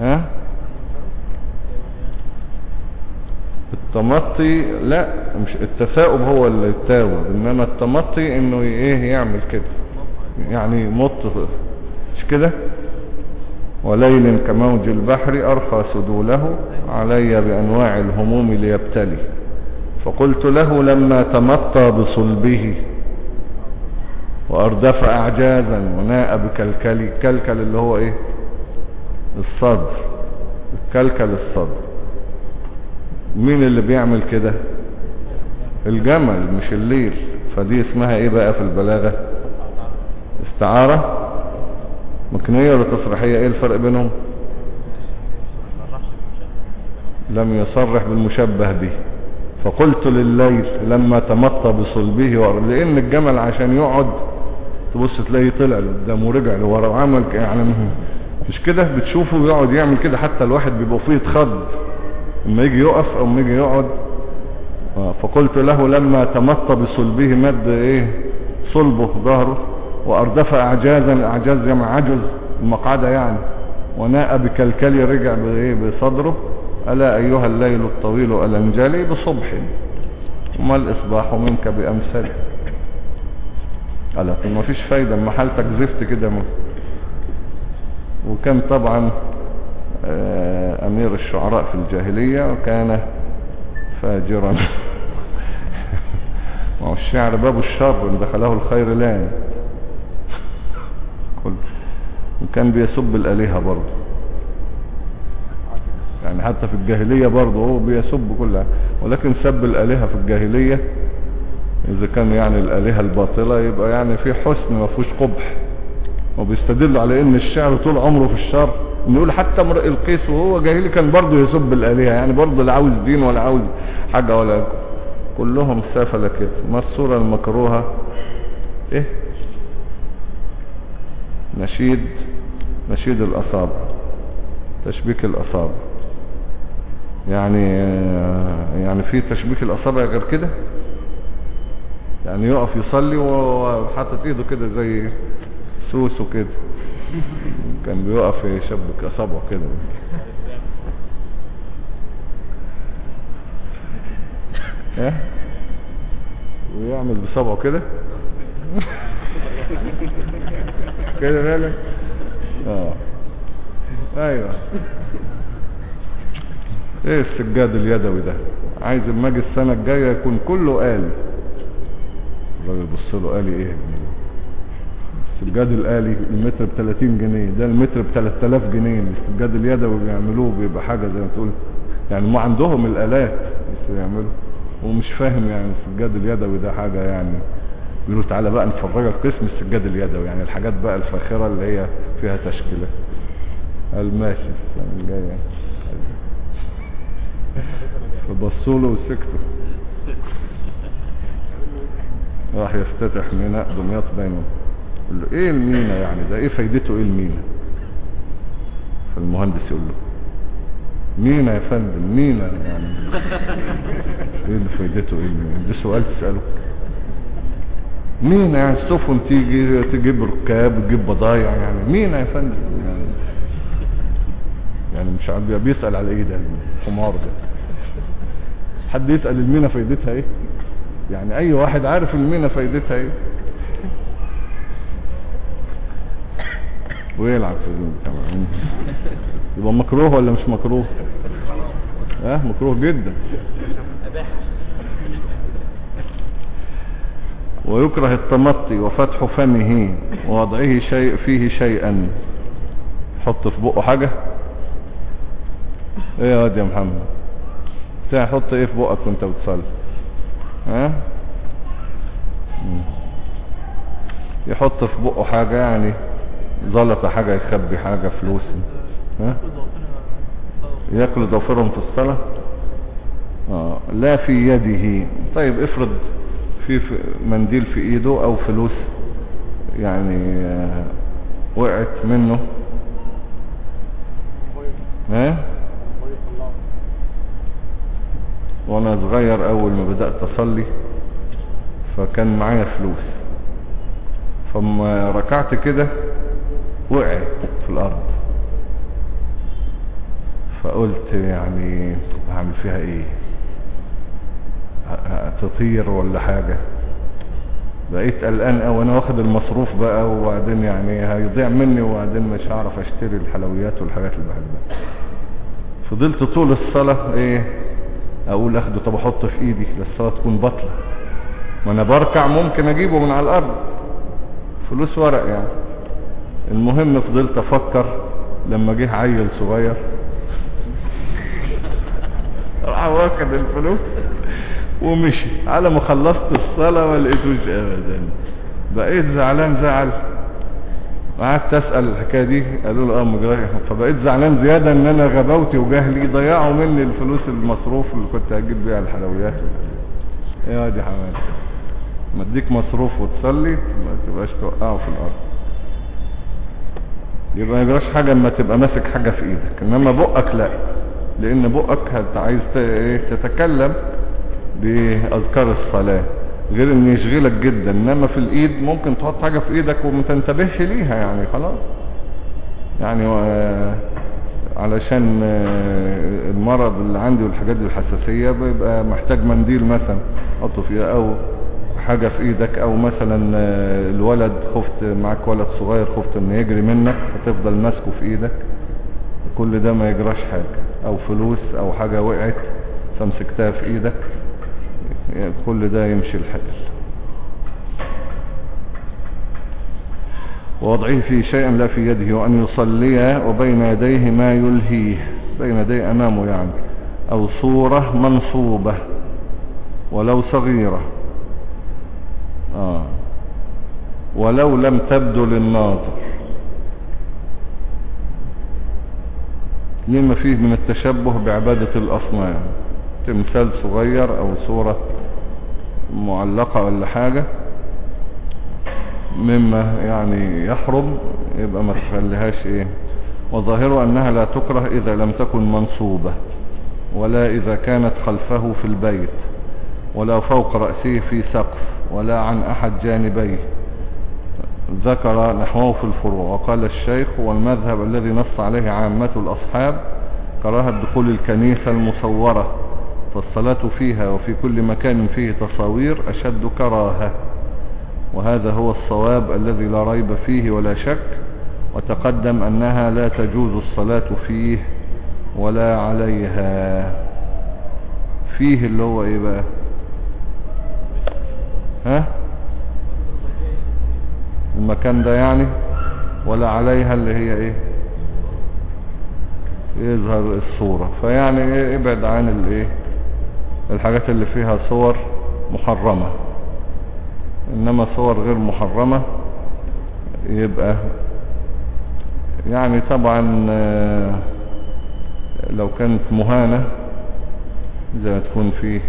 ها؟ التمطي لا مش التثاؤب هو اللي يتاوب إنما التمطي إنه إيه يعمل كده. يعني مط مش كده؟ وليل كموج البحر أرخى سدوله علي بأنواع الهموم ليبتلي. فقلت له لما تمطى بصلبه وأردف أعجازا وناء بكلكلي كلكل اللي هو إيه؟ الصدر كلكل الصدر. مين اللي بيعمل كده؟ الجمل مش الليل. فدي اسمها إيه بقى في البلاغة؟ استعارة مكنية ولا تصريحية إيه الفرق بينهم؟ لم يصرح بالمشبه به. فقلت لليل لما تمطى بصلبه وأر- لأن الجمل عشان يقعد تبص تلاقيه طلع لقدام ورجع لورا وعمل يعني مش كده؟ بتشوفه يقعد يعمل كده حتى الواحد فيه يتخض اما يجي يقف أو اما يجي يقعد. آه، فقلت له لما تمطى بصلبه مد إيه؟ صلبه ظهره وأردف اعجازا الاعجاز جمع عجز المقعدة يعني. وناء بكلكلي رجع بإيه؟ بصدره. ألا أيها الليل الطويل ألانجلي؟ بصبح. وما الإصباح منك بامثال قال ما فيش فايدة أما حالتك زفت كده وكان طبعا آه، أمير الشعراء في الجاهلية وكان فاجرا. ما الشعر باب الشر إن دخله الخير كل وكان بيسب الآلهة برضه. يعني حتى في الجاهلية برضه هو بيسب كلها. ولكن سب الآلهة في الجاهلية إذا كان يعني الآلهة الباطلة يبقى يعني في حسن ما فيهوش قبح. وبيستدل على إن الشعر طول عمره في الشر. نقول حتى امرئ القيس وهو جاهلي كان برضه يسب الآلهة يعني برضه لا عاوز دين ولا عاوز حاجة ولا كلهم سافلة كده ما الصورة المكروهة؟ إيه؟ نشيد نشيد الأصابع. تشبيك الأصابع. يعني يعني في تشبيك الأصابع غير كده؟ يعني يقف يصلي وحاطط إيده كده زي سوسه كده كان بيقف يشبك أصابعه كده. ها؟ ويعمل بصبعه كده. كده بالك آه. أيوه. إيه السجاد اليدوي ده؟ عايز اما أجي السنة الجاية يكون كله آلي. الراجل بص له آلي إيه؟ السجاد الآلي المتر ب 30 جنيه ده المتر ب 3000 جنيه السجاد اليدوي بيعملوه بيبقى حاجة زي ما تقول يعني ما عندهم الآلات بس يعملوا ومش فاهم يعني السجاد اليدوي ده حاجة يعني. بيقولوا تعالى بقى نفرجك قسم السجاد اليدوي يعني الحاجات بقى الفاخرة اللي هي فيها تشكيلة. قال ماشي السنة الجاية. فبصوا له وسكتوا راح يفتتح ميناء دمياط بينهم له إيه المينا يعني؟ ده إيه فايدته إيه المينا؟ فالمهندس يقول له مينا يا فندم مينا يعني. إيه اللي فايدته إيه المينا؟ ده سؤال تسأله. مينا يعني السفن تيجي تجيب ركاب تجيب بضايع يعني. مينا يا فندم. يعني, يعني مش عارف بيسأل على إيه ده؟ الحمار ده. حد يسأل المينا فايدتها إيه؟ يعني أي واحد عارف المينا فايدتها إيه؟ ويلعب في الجامعة يبقى مكروه ولا مش مكروه؟ آه مكروه جدا. ويكره التمطي وفتح فمه ووضعه شيء فيه شيئا. حط في بقه حاجة؟ إيه يا واد يا محمد؟ بتاع حط إيه في بقك وأنت بتصلي. ها. يحط في بقه حاجة يعني. زلطة حاجة يخبي حاجة فلوس ها؟ يأكل ضوافرهم في الصلاة؟ آه. لا في يده. طيب افرض في في منديل في ايده أو فلوس يعني آه وقعت منه. ها؟ وأنا صغير اول ما بدأت اصلي فكان معايا فلوس. فما ركعت كده وقعت في الأرض. فقلت يعني هعمل فيها إيه؟ تطير ولا حاجة؟ بقيت قلقان قوي أنا واخد المصروف بقى وبعدين يعني هيضيع مني وبعدين مش هعرف أشتري الحلويات والحاجات اللي بحبها. فضلت طول الصلاة إيه؟ أقول أخده طب أحطه في إيدي للصلاة تكون بطلة ما أنا بركع ممكن أجيبه من على الأرض. فلوس ورق يعني. المهم فضلت أفكر لما جه عيل صغير. راح واخد الفلوس ومشي. على ما خلصت الصلاة ما لقيتوش ابدا. بقيت زعلان زعل. وقعدت أسأل الحكاية دي. قالوا له آه مجرى فبقيت زعلان زيادة إن أنا غباوتي وجهلي ضيعوا مني الفلوس المصروف اللي كنت هجيب بيها الحلويات. إيه يا دي ما أديك مصروف وتصلي ما تبقاش توقعه في الأرض. يبقى ما يجراش حاجة اما تبقى ماسك حاجة في إيدك. انما بقك لا. لأن بقك عايز إيه تتكلم بأذكار الصلاة. غير ان يشغلك جدا. انما في الايد ممكن تحط حاجة في إيدك وما تنتبهش ليها يعني خلاص. يعني آه، علشان آه، المرض اللي عندي والحاجات دي الحساسية بيبقى محتاج منديل مثلا احطه فيها أو حاجة في إيدك أو مثلا آه، الولد خفت معاك ولد صغير خفت إنه يجري منك فتفضل ماسكه في إيدك. كل ده ما يجراش حاجة. أو فلوس أو حاجة وقعت فمسكتها في إيدك. يعني كل ده يمشي الحال. ووضعه في شيء لا في يده وأن يصلي وبين يديه ما يلهيه. بين يديه أمامه يعني. أو صورة منصوبة ولو صغيرة. آه. ولو لم تبدو للناظر. لما فيه من التشبه بعبادة الأصنام. تمثال صغير أو صورة معلقة ولا حاجة. مما يعني يحرم يبقى ما تخليهاش إيه. وظاهره أنها لا تكره إذا لم تكن منصوبة ولا إذا كانت خلفه في البيت ولا فوق رأسه في سقف. ولا عن أحد جانبيه. ذكر نحوه في الفروع وقال الشيخ والمذهب الذي نص عليه عامة الأصحاب كراهة دخول الكنيسة المصورة فالصلاة فيها وفي كل مكان فيه تصاوير أشد كراهة. وهذا هو الصواب الذي لا ريب فيه ولا شك وتقدم أنها لا تجوز الصلاة فيه ولا عليها. فيه اللي هو إيه بقى؟ ها؟ المكان ده يعني؟ ولا عليها اللي هي إيه؟ يظهر الصورة. فيعني إيه؟ ابعد عن الايه الحاجات اللي فيها صور محرمة. إنما صور غير محرمة يبقى يعني طبعا آه، لو كانت مهانة زي ما تكون فيه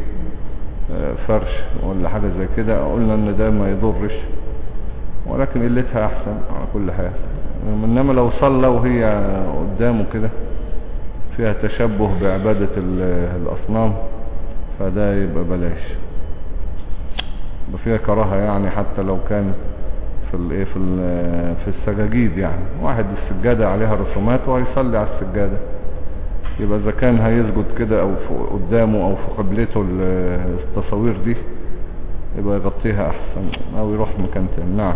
فرش ولا حاجة زي كده قلنا إن ده ما يضرش ولكن قلتها أحسن على كل حال. إنما لو صلى وهي قدامه كده فيها تشبه بعبادة ال- الأصنام فده يبقى بلاش. فيها كراهة يعني حتى لو كان في الايه في في السجاجيد يعني. واحد السجادة عليها رسومات وهيصلي على السجادة. يبقى إذا كان هيسجد كده أو قدامه أو في قبلته ال- التصاوير دي يبقى يغطيها أحسن أو يروح مكان تاني. نعم.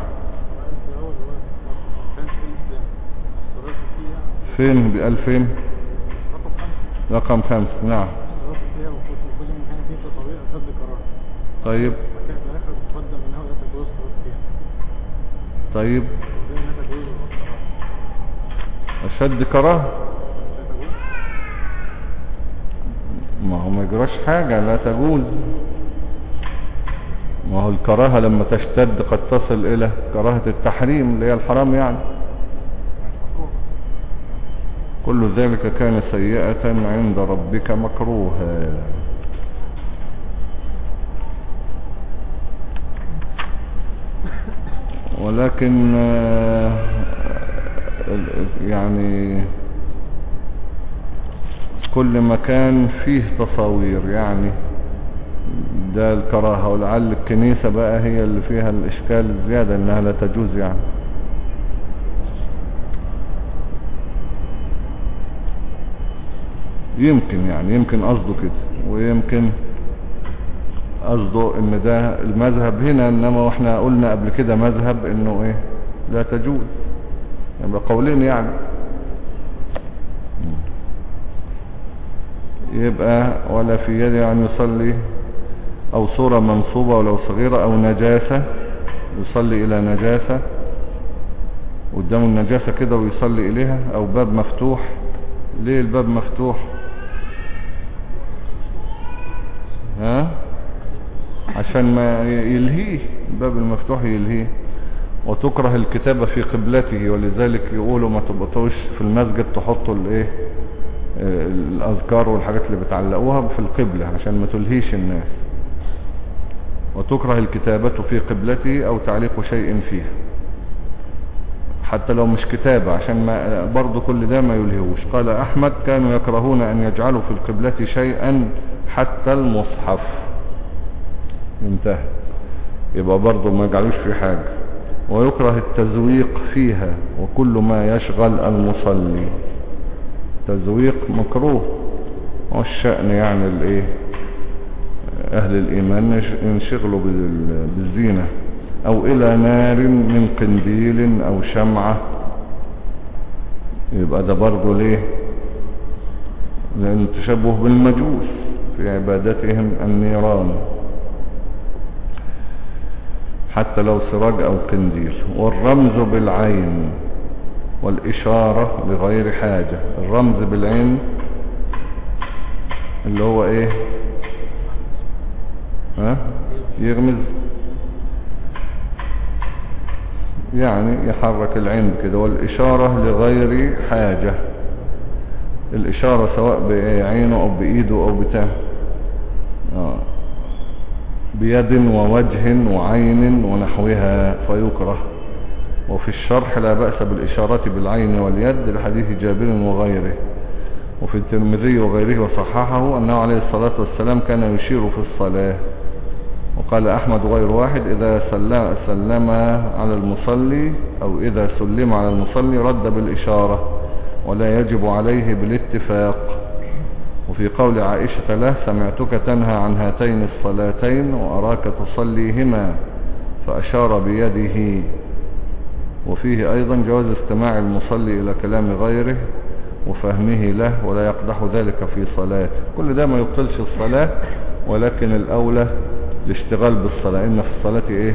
فين بقال فين رقم خمس نعم. طيب. طيب. أشد كراهة ما هو ما يجراش حاجة لا تجوز ما هو الكراهة لما تشتد قد تصل إلى كراهة التحريم اللي هي الحرام يعني. كل ذلك كان سيئة عند ربك مكروها. ولكن آه، يعني كل مكان فيه تصاوير يعني ده الكراهة. ولعل الكنيسة بقى هي اللي فيها الإشكال الزيادة إنها لا تجوز يعني. يمكن يعني يمكن قصده كده ويمكن قصده إن ده المذهب هنا إنما وإحنا قلنا قبل كده مذهب إنه إيه؟ لا تجوز. يبقى قولين يعني. يبقى ولا في يده أن يصلي أو صورة منصوبة ولو صغيرة أو نجاسة يصلي إلى نجاسة قدامه النجاسة كده ويصلي إليها أو باب مفتوح. ليه الباب مفتوح؟ ها؟ عشان ما يلهيه الباب المفتوح يلهيه. وتكره الكتابة في قبلته ولذلك يقولوا ما تبقطوش في المسجد تحطوا الإيه؟ الأذكار والحاجات اللي بتعلقوها في القبلة عشان ما تلهيش الناس. وتكره الكتابة في قبلته أو تعليق شيء فيها. حتى لو مش كتابة عشان ما برضو كل ده ما يلهوش. قال أحمد كانوا يكرهون أن يجعلوا في القبلة شيئا حتى المصحف. انتهى. يبقى برضو ما يجعلوش في حاجة. ويكره التزويق فيها وكل ما يشغل المصلي. تزويق مكروه. والشأن يعني الإيه؟ أهل الإيمان ينشغلوا بال- بالزينة. أو إلى نار من قنديل أو شمعة. يبقى ده برضو ليه؟ لأن تشبه بالمجوس في عبادتهم النيران. حتى لو سراج أو قنديل. والرمز بالعين. والإشارة لغير حاجة. الرمز بالعين اللي هو إيه؟ ها؟ يغمز. يعني يحرك العين كده. والإشارة لغير حاجة. الإشارة سواء بعينه أو بإيده أو بتاع. آه. بيد ووجه وعين ونحوها فيكره. وفي الشرح لا بأس بالإشارة بالعين واليد لحديث جابر وغيره. وفي الترمذي وغيره وصححه أنه عليه الصلاة والسلام كان يشير في الصلاة. وقال أحمد غير واحد إذا سلم, سلم على المصلي أو إذا سلم على المصلي رد بالإشارة ولا يجب عليه بالاتفاق. وفي قول عائشة له سمعتك تنهى عن هاتين الصلاتين وأراك تصليهما فأشار بيده. وفيه أيضا جواز استماع المصلي إلى كلام غيره وفهمه له ولا يقدح ذلك في صلاته كل ده ما يبطلش الصلاة ولكن الأولى الاشتغال بالصلاة. إن في الصلاة إيه؟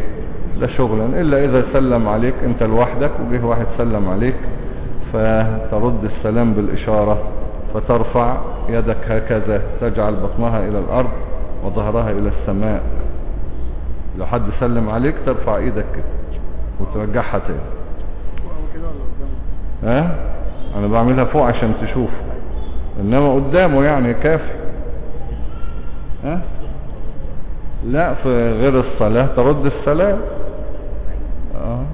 لا شغلا إلا إذا سلم عليك أنت لوحدك وجه واحد سلم عليك فترد السلام بالإشارة فترفع يدك هكذا تجعل بطنها إلى الأرض وظهرها إلى السماء. لو حد سلم عليك ترفع كده وترجعها تاني فوق أو كده ولا قدام ها؟ أنا بعملها فوق عشان تشوف. إنما قدامه يعني كافي. ها؟ لا في غير الصلاة. ترد السلام. آه.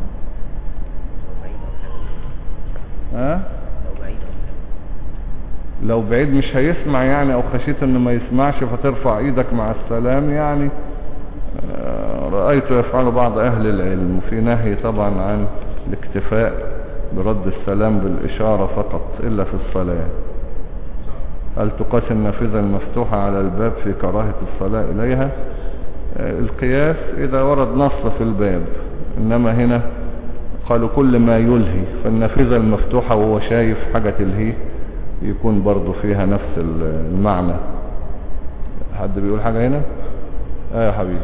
ها. لو بعيد مش هيسمع يعني أو خشيت إنه ما يسمعش فترفع إيدك مع السلام يعني. آه، رأيت يفعل بعض أهل العلم وفي نهي طبعا عن الاكتفاء. برد السلام بالإشارة فقط إلا في الصلاة. هل تقاس النافذة المفتوحة على الباب في كراهة الصلاة إليها؟ آه، القياس إذا ورد نص في الباب إنما هنا قالوا كل ما يلهي فالنافذة المفتوحة وهو شايف حاجة تلهيه يكون برضو فيها نفس ال- المعنى. حد بيقول حاجة هنا؟ آه يا حبيبي.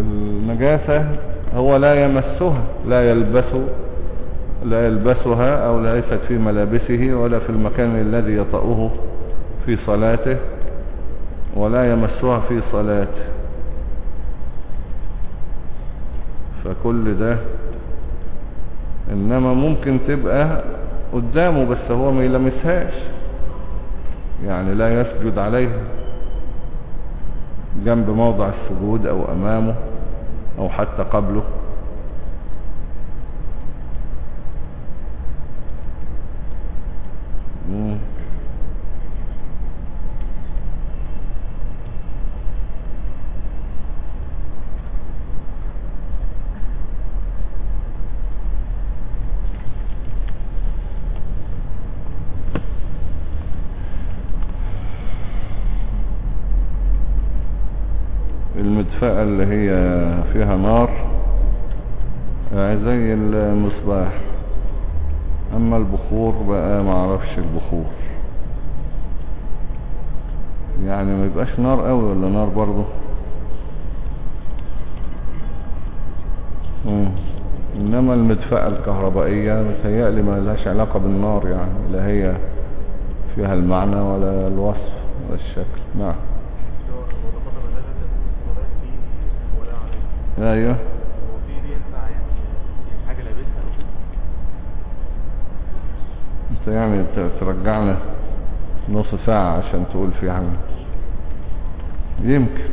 النجاسة هو لا يمسها لا يلبس لا يلبسها أو ليست في ملابسه ولا في المكان الذي يطأه في صلاته ولا يمسها في صلاته. فكل ده إنما ممكن تبقى قدامه بس هو ما يلمسهاش يعني لا يسجد عليها. جنب موضع السجود أو أمامه أو حتى قبله مم. اللي هي فيها نار آه، زي المصباح. أما البخور بقى ما أعرفش البخور. يعني ما يبقاش نار قوي ولا نار برضه. إنما المدفأة الكهربائية متهيألي ما لهاش علاقة بالنار يعني لا هي فيها المعنى ولا الوصف ولا الشكل. نعم هو ده فضل الله ده الصلاة فيه ولا عليه أيوه هو في دي ينفع يعني يعني حاجة لابسها أو كده أنت يعني ت- ترجعنا نص ساعة عشان تقول في حاجة. يمكن.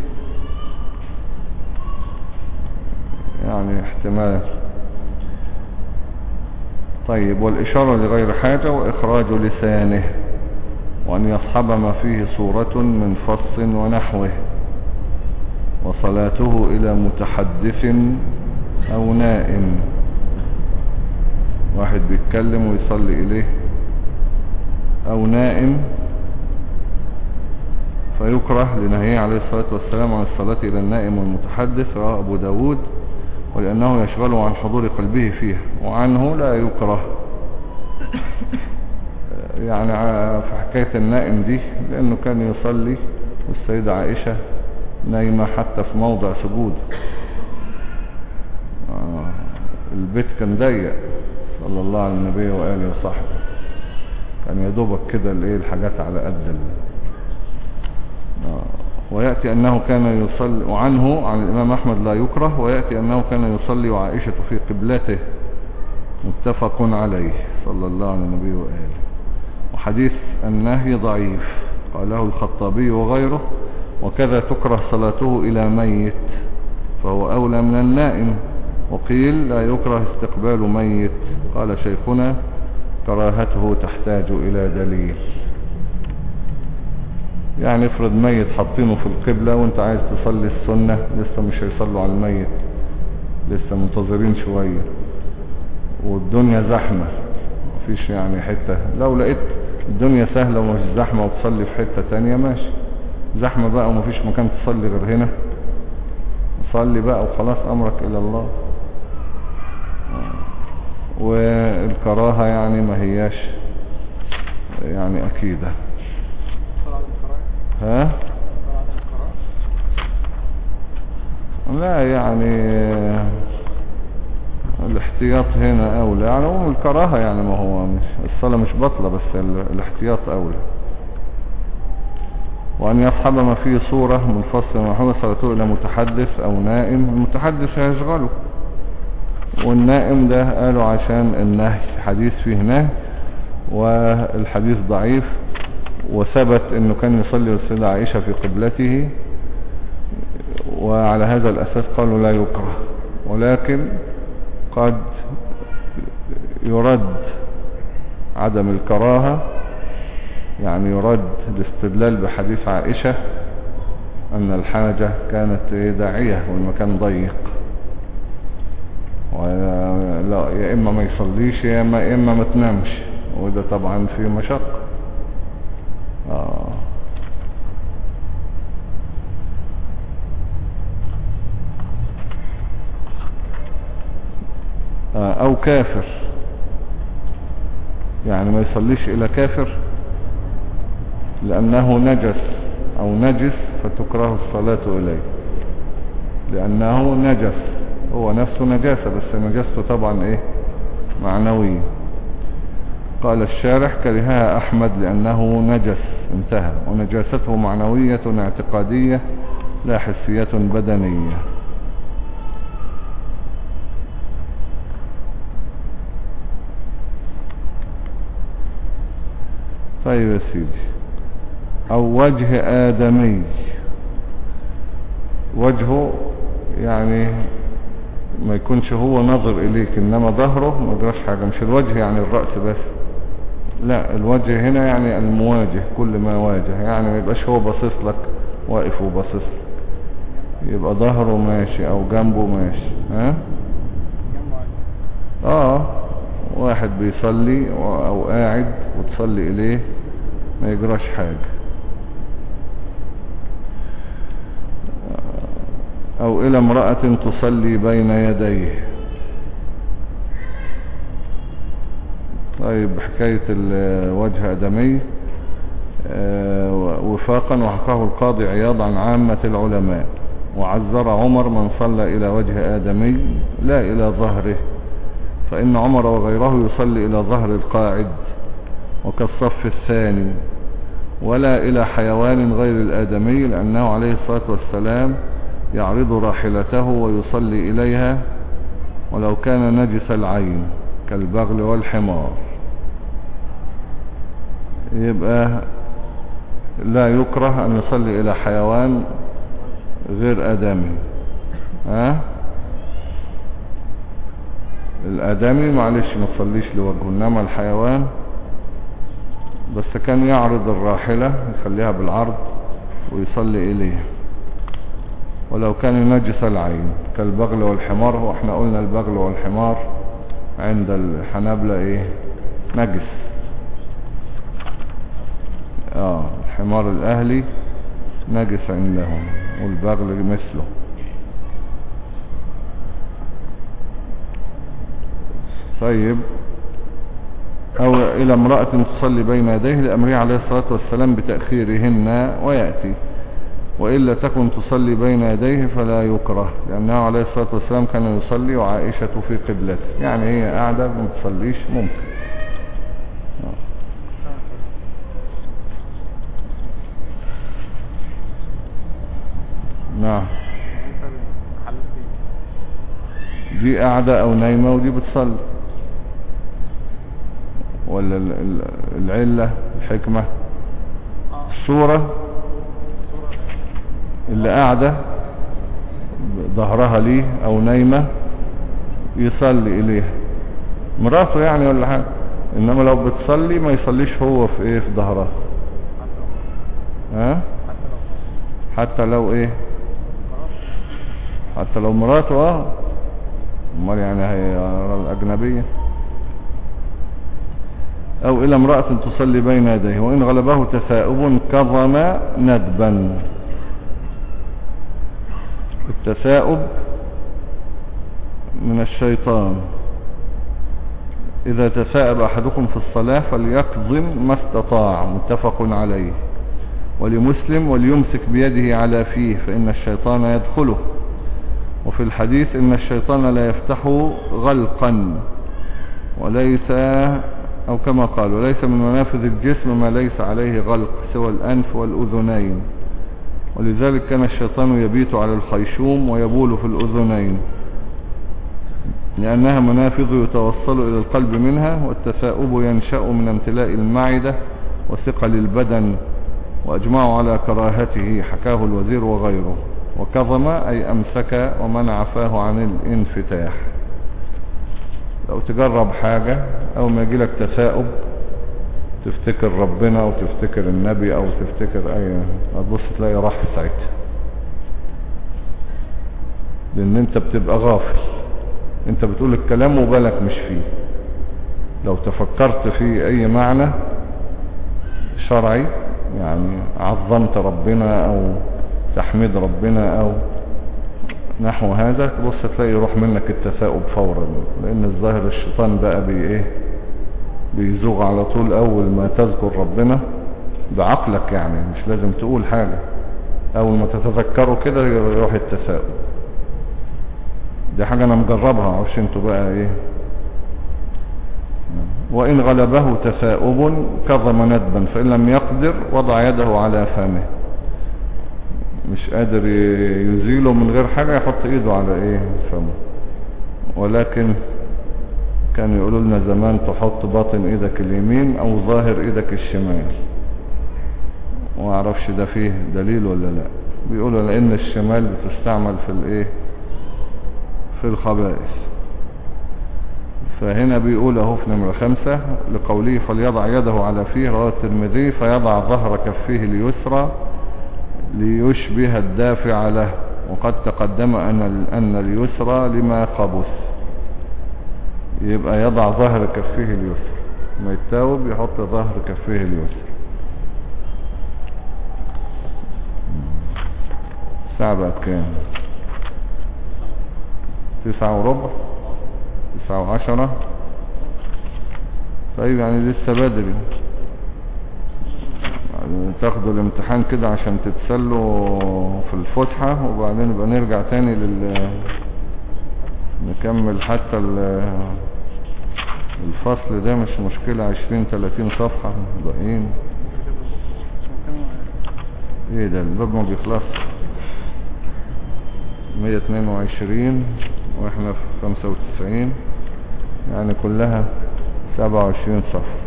يعني احتمال. طيب والإشارة لغير حاجة وإخراج لسانه وأن يصحب ما فيه صورة من فص ونحوه. وصلاته إلى متحدث أو نائم. واحد بيتكلم ويصلي إليه أو نائم. فيكره لنهيه عليه الصلاة والسلام عن الصلاة إلى النائم والمتحدث رواه أبو داود ولأنه يشغله عن حضور قلبه فيها وعنه لا يكره. يعني في حكاية النائم دي لأنه كان يصلي والسيدة عائشة نايمة حتى في موضع سجود. آه، البيت كان ضيق. صلى الله على النبي وآله وصحبه. كان يدوبك كده الإيه الحاجات على قد. آه، ويأتي أنه كان يصلي وعنه عن الإمام أحمد لا يكره ويأتي أنه كان يصلي وعائشة في قبلته. متفق عليه. صلى الله على النبي وآله. وحديث النهي ضعيف. قاله الخطابي وغيره. وكذا تكره صلاته إلى ميت فهو أولى من النائم. وقيل لا يكره استقبال ميت. قال شيخنا كراهته تحتاج إلى دليل. يعني افرض ميت حاطينه في القبلة وانت عايز تصلي السنة لسه مش هيصلوا على الميت لسه منتظرين شوية. والدنيا زحمة مفيش يعني حتة. لو لقيت الدنيا سهلة ومش زحمة وتصلي في حتة تانية ماشي. زحمة بقى ومفيش مكان تصلي غير هنا. صلي بقى وخلاص أمرك إلى الله. والكراهة يعني ما هياش. يعني أكيدة. ها؟ لا يعني الاحتياط هنا أولى. يعني الكراهة يعني ما هو مش الصلاة مش بطلة بس ال- الاحتياط أولى. وأن يصحب ما فيه صورة منفصلة محمد صلاته إلى متحدث أو نائم المتحدث هيشغله. والنائم ده قالوا عشان النهي حديث فيه نهي والحديث ضعيف. وثبت إنه كان يصلي والسيدة عائشة في قبلته وعلى هذا الأساس قالوا لا يكره. ولكن قد يرد عدم الكراهة يعني يرد الاستدلال بحديث عائشة أن الحاجة كانت داعية والمكان ضيق. ولا يا إما ما يصليش يا إما, إما ما تنامش. وده طبعا فيه مشقة. آه. آه، أو كافر. يعني ما يصليش إلى كافر. لأنه نجس أو نجس فتكره الصلاة إليه. لأنه نجس. هو نفسه نجاسة بس نجاسته طبعا إيه؟ معنوية. قال الشارح كرهها أحمد لأنه نجس. انتهى. ونجاسته معنوية اعتقادية لا حسية بدنية. طيب يا سيدي. أو وجه آدمي. وجهه يعني ما يكونش هو نظر إليك إنما ظهره ما جراش حاجة مش الوجه يعني الرأس بس. لا الوجه هنا يعني المواجه كل ما واجه يعني ما يبقاش هو باصص لك واقف وباصص لك. يبقى ظهره ماشي أو جنبه ماشي ها. آه واحد بيصلي أو قاعد وتصلي إليه ما يجراش حاجة. أو إلى امرأة تصلي بين يديه. طيب حكاية الوجه أدمي. آه، وفاقا وحكاه القاضي عياض عن عامة العلماء. وعذر عمر من صلى إلى وجه آدمي لا إلى ظهره. فإن عمر وغيره يصلي إلى ظهر القاعد وكالصف الثاني. ولا إلى حيوان غير الآدمي لأنه عليه الصلاة والسلام يعرض راحلته ويصلي إليها ولو كان نجس العين كالبغل والحمار. يبقى لا يكره أن يصلي إلى حيوان غير آدمي. ها؟ الآدمي معلش ما تصليش لوجهه إنما الحيوان بس كان يعرض الراحلة يخليها بالعرض ويصلي إليها. ولو كان نجس العين كالبغل والحمار وإحنا قلنا البغل والحمار عند الحنابلة إيه؟ نجس. آه الحمار الأهلي نجس عندهم والبغل مثله. طيب. أو إلى امرأة تصلي بين يديه لامره عليه الصلاة والسلام بتأخيرهن ويأتي. وإلا تكن تصلي بين يديه فلا يكره لأنه عليه الصلاة والسلام كان يصلي وعائشة في قبلته. يعني هي قاعدة ما تصليش ممكن. نعم. دي قاعدة أو نايمة ودي بتصلي. ولا ال- ال- العلة الحكمة. الصورة اللي قاعدة ظهرها ليه أو نايمة يصلي إليها. مراته يعني ولا حاجة. إنما لو بتصلي ما يصليش هو في إيه؟ في ظهرها. ها؟ حتى لو إيه؟ حتى لو مراته آه. أمال يعني هي الاجنبية أو إلى امرأة تصلي بين يديه وإن غلبه تثاؤب كظم ندبا. التثاؤب من الشيطان. إذا تثاءب أحدكم في الصلاة فليقضم ما استطاع متفق عليه. ولمسلم وليمسك بيده على فيه فإن الشيطان يدخله. وفي الحديث إن الشيطان لا يفتح غلقا وليس أو كما قال وليس من منافذ الجسم ما ليس عليه غلق سوى الأنف والأذنين. ولذلك كان الشيطان يبيت على الخيشوم ويبول في الأذنين لأنها منافذ يتوصل إلى القلب منها والتثاؤب ينشأ من امتلاء المعدة وثقل البدن وأجمعوا على كراهته حكاه الوزير وغيره وكظم أي أمسك ومنع فاه عن الانفتاح. لو تجرب حاجة أو ما يجيلك تثاؤب تفتكر ربنا أو تفتكر النبي أو تفتكر أي هتبص تلاقي راح ساعتها. لأن أنت بتبقى غافل. أنت بتقول الكلام وبالك مش فيه. لو تفكرت في أي معنى شرعي يعني عظمت ربنا أو تحميد ربنا أو نحو هذا تبص تلاقي يروح منك التثاؤب فورا. لأن الظاهر الشيطان بقى بي إيه بيزوغ على طول أول ما تذكر ربنا بعقلك يعني مش لازم تقول حاجة. أول ما تتذكره كده يروح التثاؤب دي حاجة أنا مجربها معرفش أنتوا بقى إيه. وإن غلبه تثاؤب كظم ندبا فإن لم يقدر وضع يده على فمه. مش قادر يزيله من غير حاجة يحط إيده على إيه فمه. ولكن كانوا يقولوا لنا زمان تحط باطن إيدك اليمين أو ظاهر إيدك الشمال. ومعرفش ده فيه دليل ولا لا. بيقولوا لأن الشمال بتستعمل في الايه؟ في الخبائث. فهنا بيقول اهو في نمرة خمسة لقوله فليضع يده على فيه رواه الترمذي فيضع ظهر كفيه اليسرى ليشبه الدافع له. وقد تقدم أن, أن اليسرى لما قبس. يبقى يضع ظهر كفيه اليسرى. ما يتاوب يحط ظهر كفيه اليسرى. الساعة بقت كام؟ تسعة وربع؟ تسعة وعشرة؟ طيب يعني لسه بدري. تاخدوا الامتحان كده عشان تتسلوا في الفتحة وبعدين نبقى نرجع تاني لل نكمل حتى ال... الفصل ده مش مشكلة عشرين تلاتين صفحة باقيين. إيه ده الباب ما بيخلص مية اتنين وعشرين وإحنا في خمسة وتسعين يعني كلها سبعة وعشرين صفحة.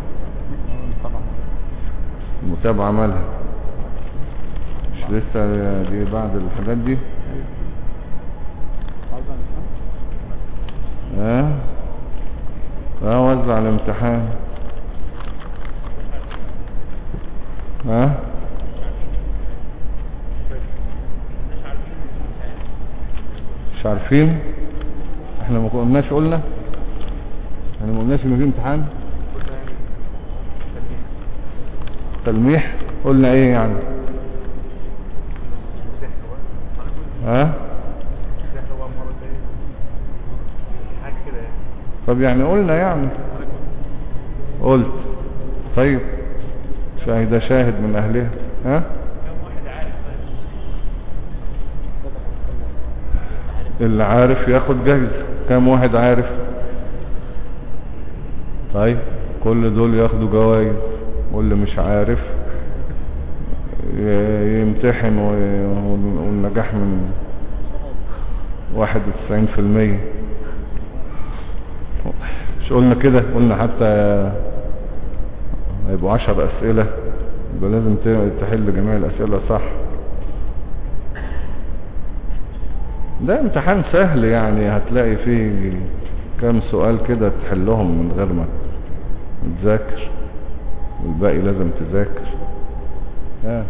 المتابعة مالها؟ مش لسه دي بعد الحاجات دي؟ آه آه وزع الامتحان. ها؟ مش عارفين. إحنا ما قلناش قلنا. إحنا ما قلناش إن في امتحان. تلميح. قلنا إيه يعني؟ ها؟ طب يعني قلنا يعني. قلت. طيب. شاهد شاهد من أهلها. ها؟ اللي عارف ياخد جايزة. كم واحد عارف؟ طيب. كل دول ياخدوا جوائز واللي مش عارف يمتحن والنجاح من واحد وتسعين في المية. مش قلنا كده قلنا حتى هيبقوا عشر أسئلة يبقى لازم تحل جميع الأسئلة صح. ده امتحان سهل يعني هتلاقي فيه كام سؤال كده تحلهم من غير ما تذاكر والباقي لازم تذاكر. ها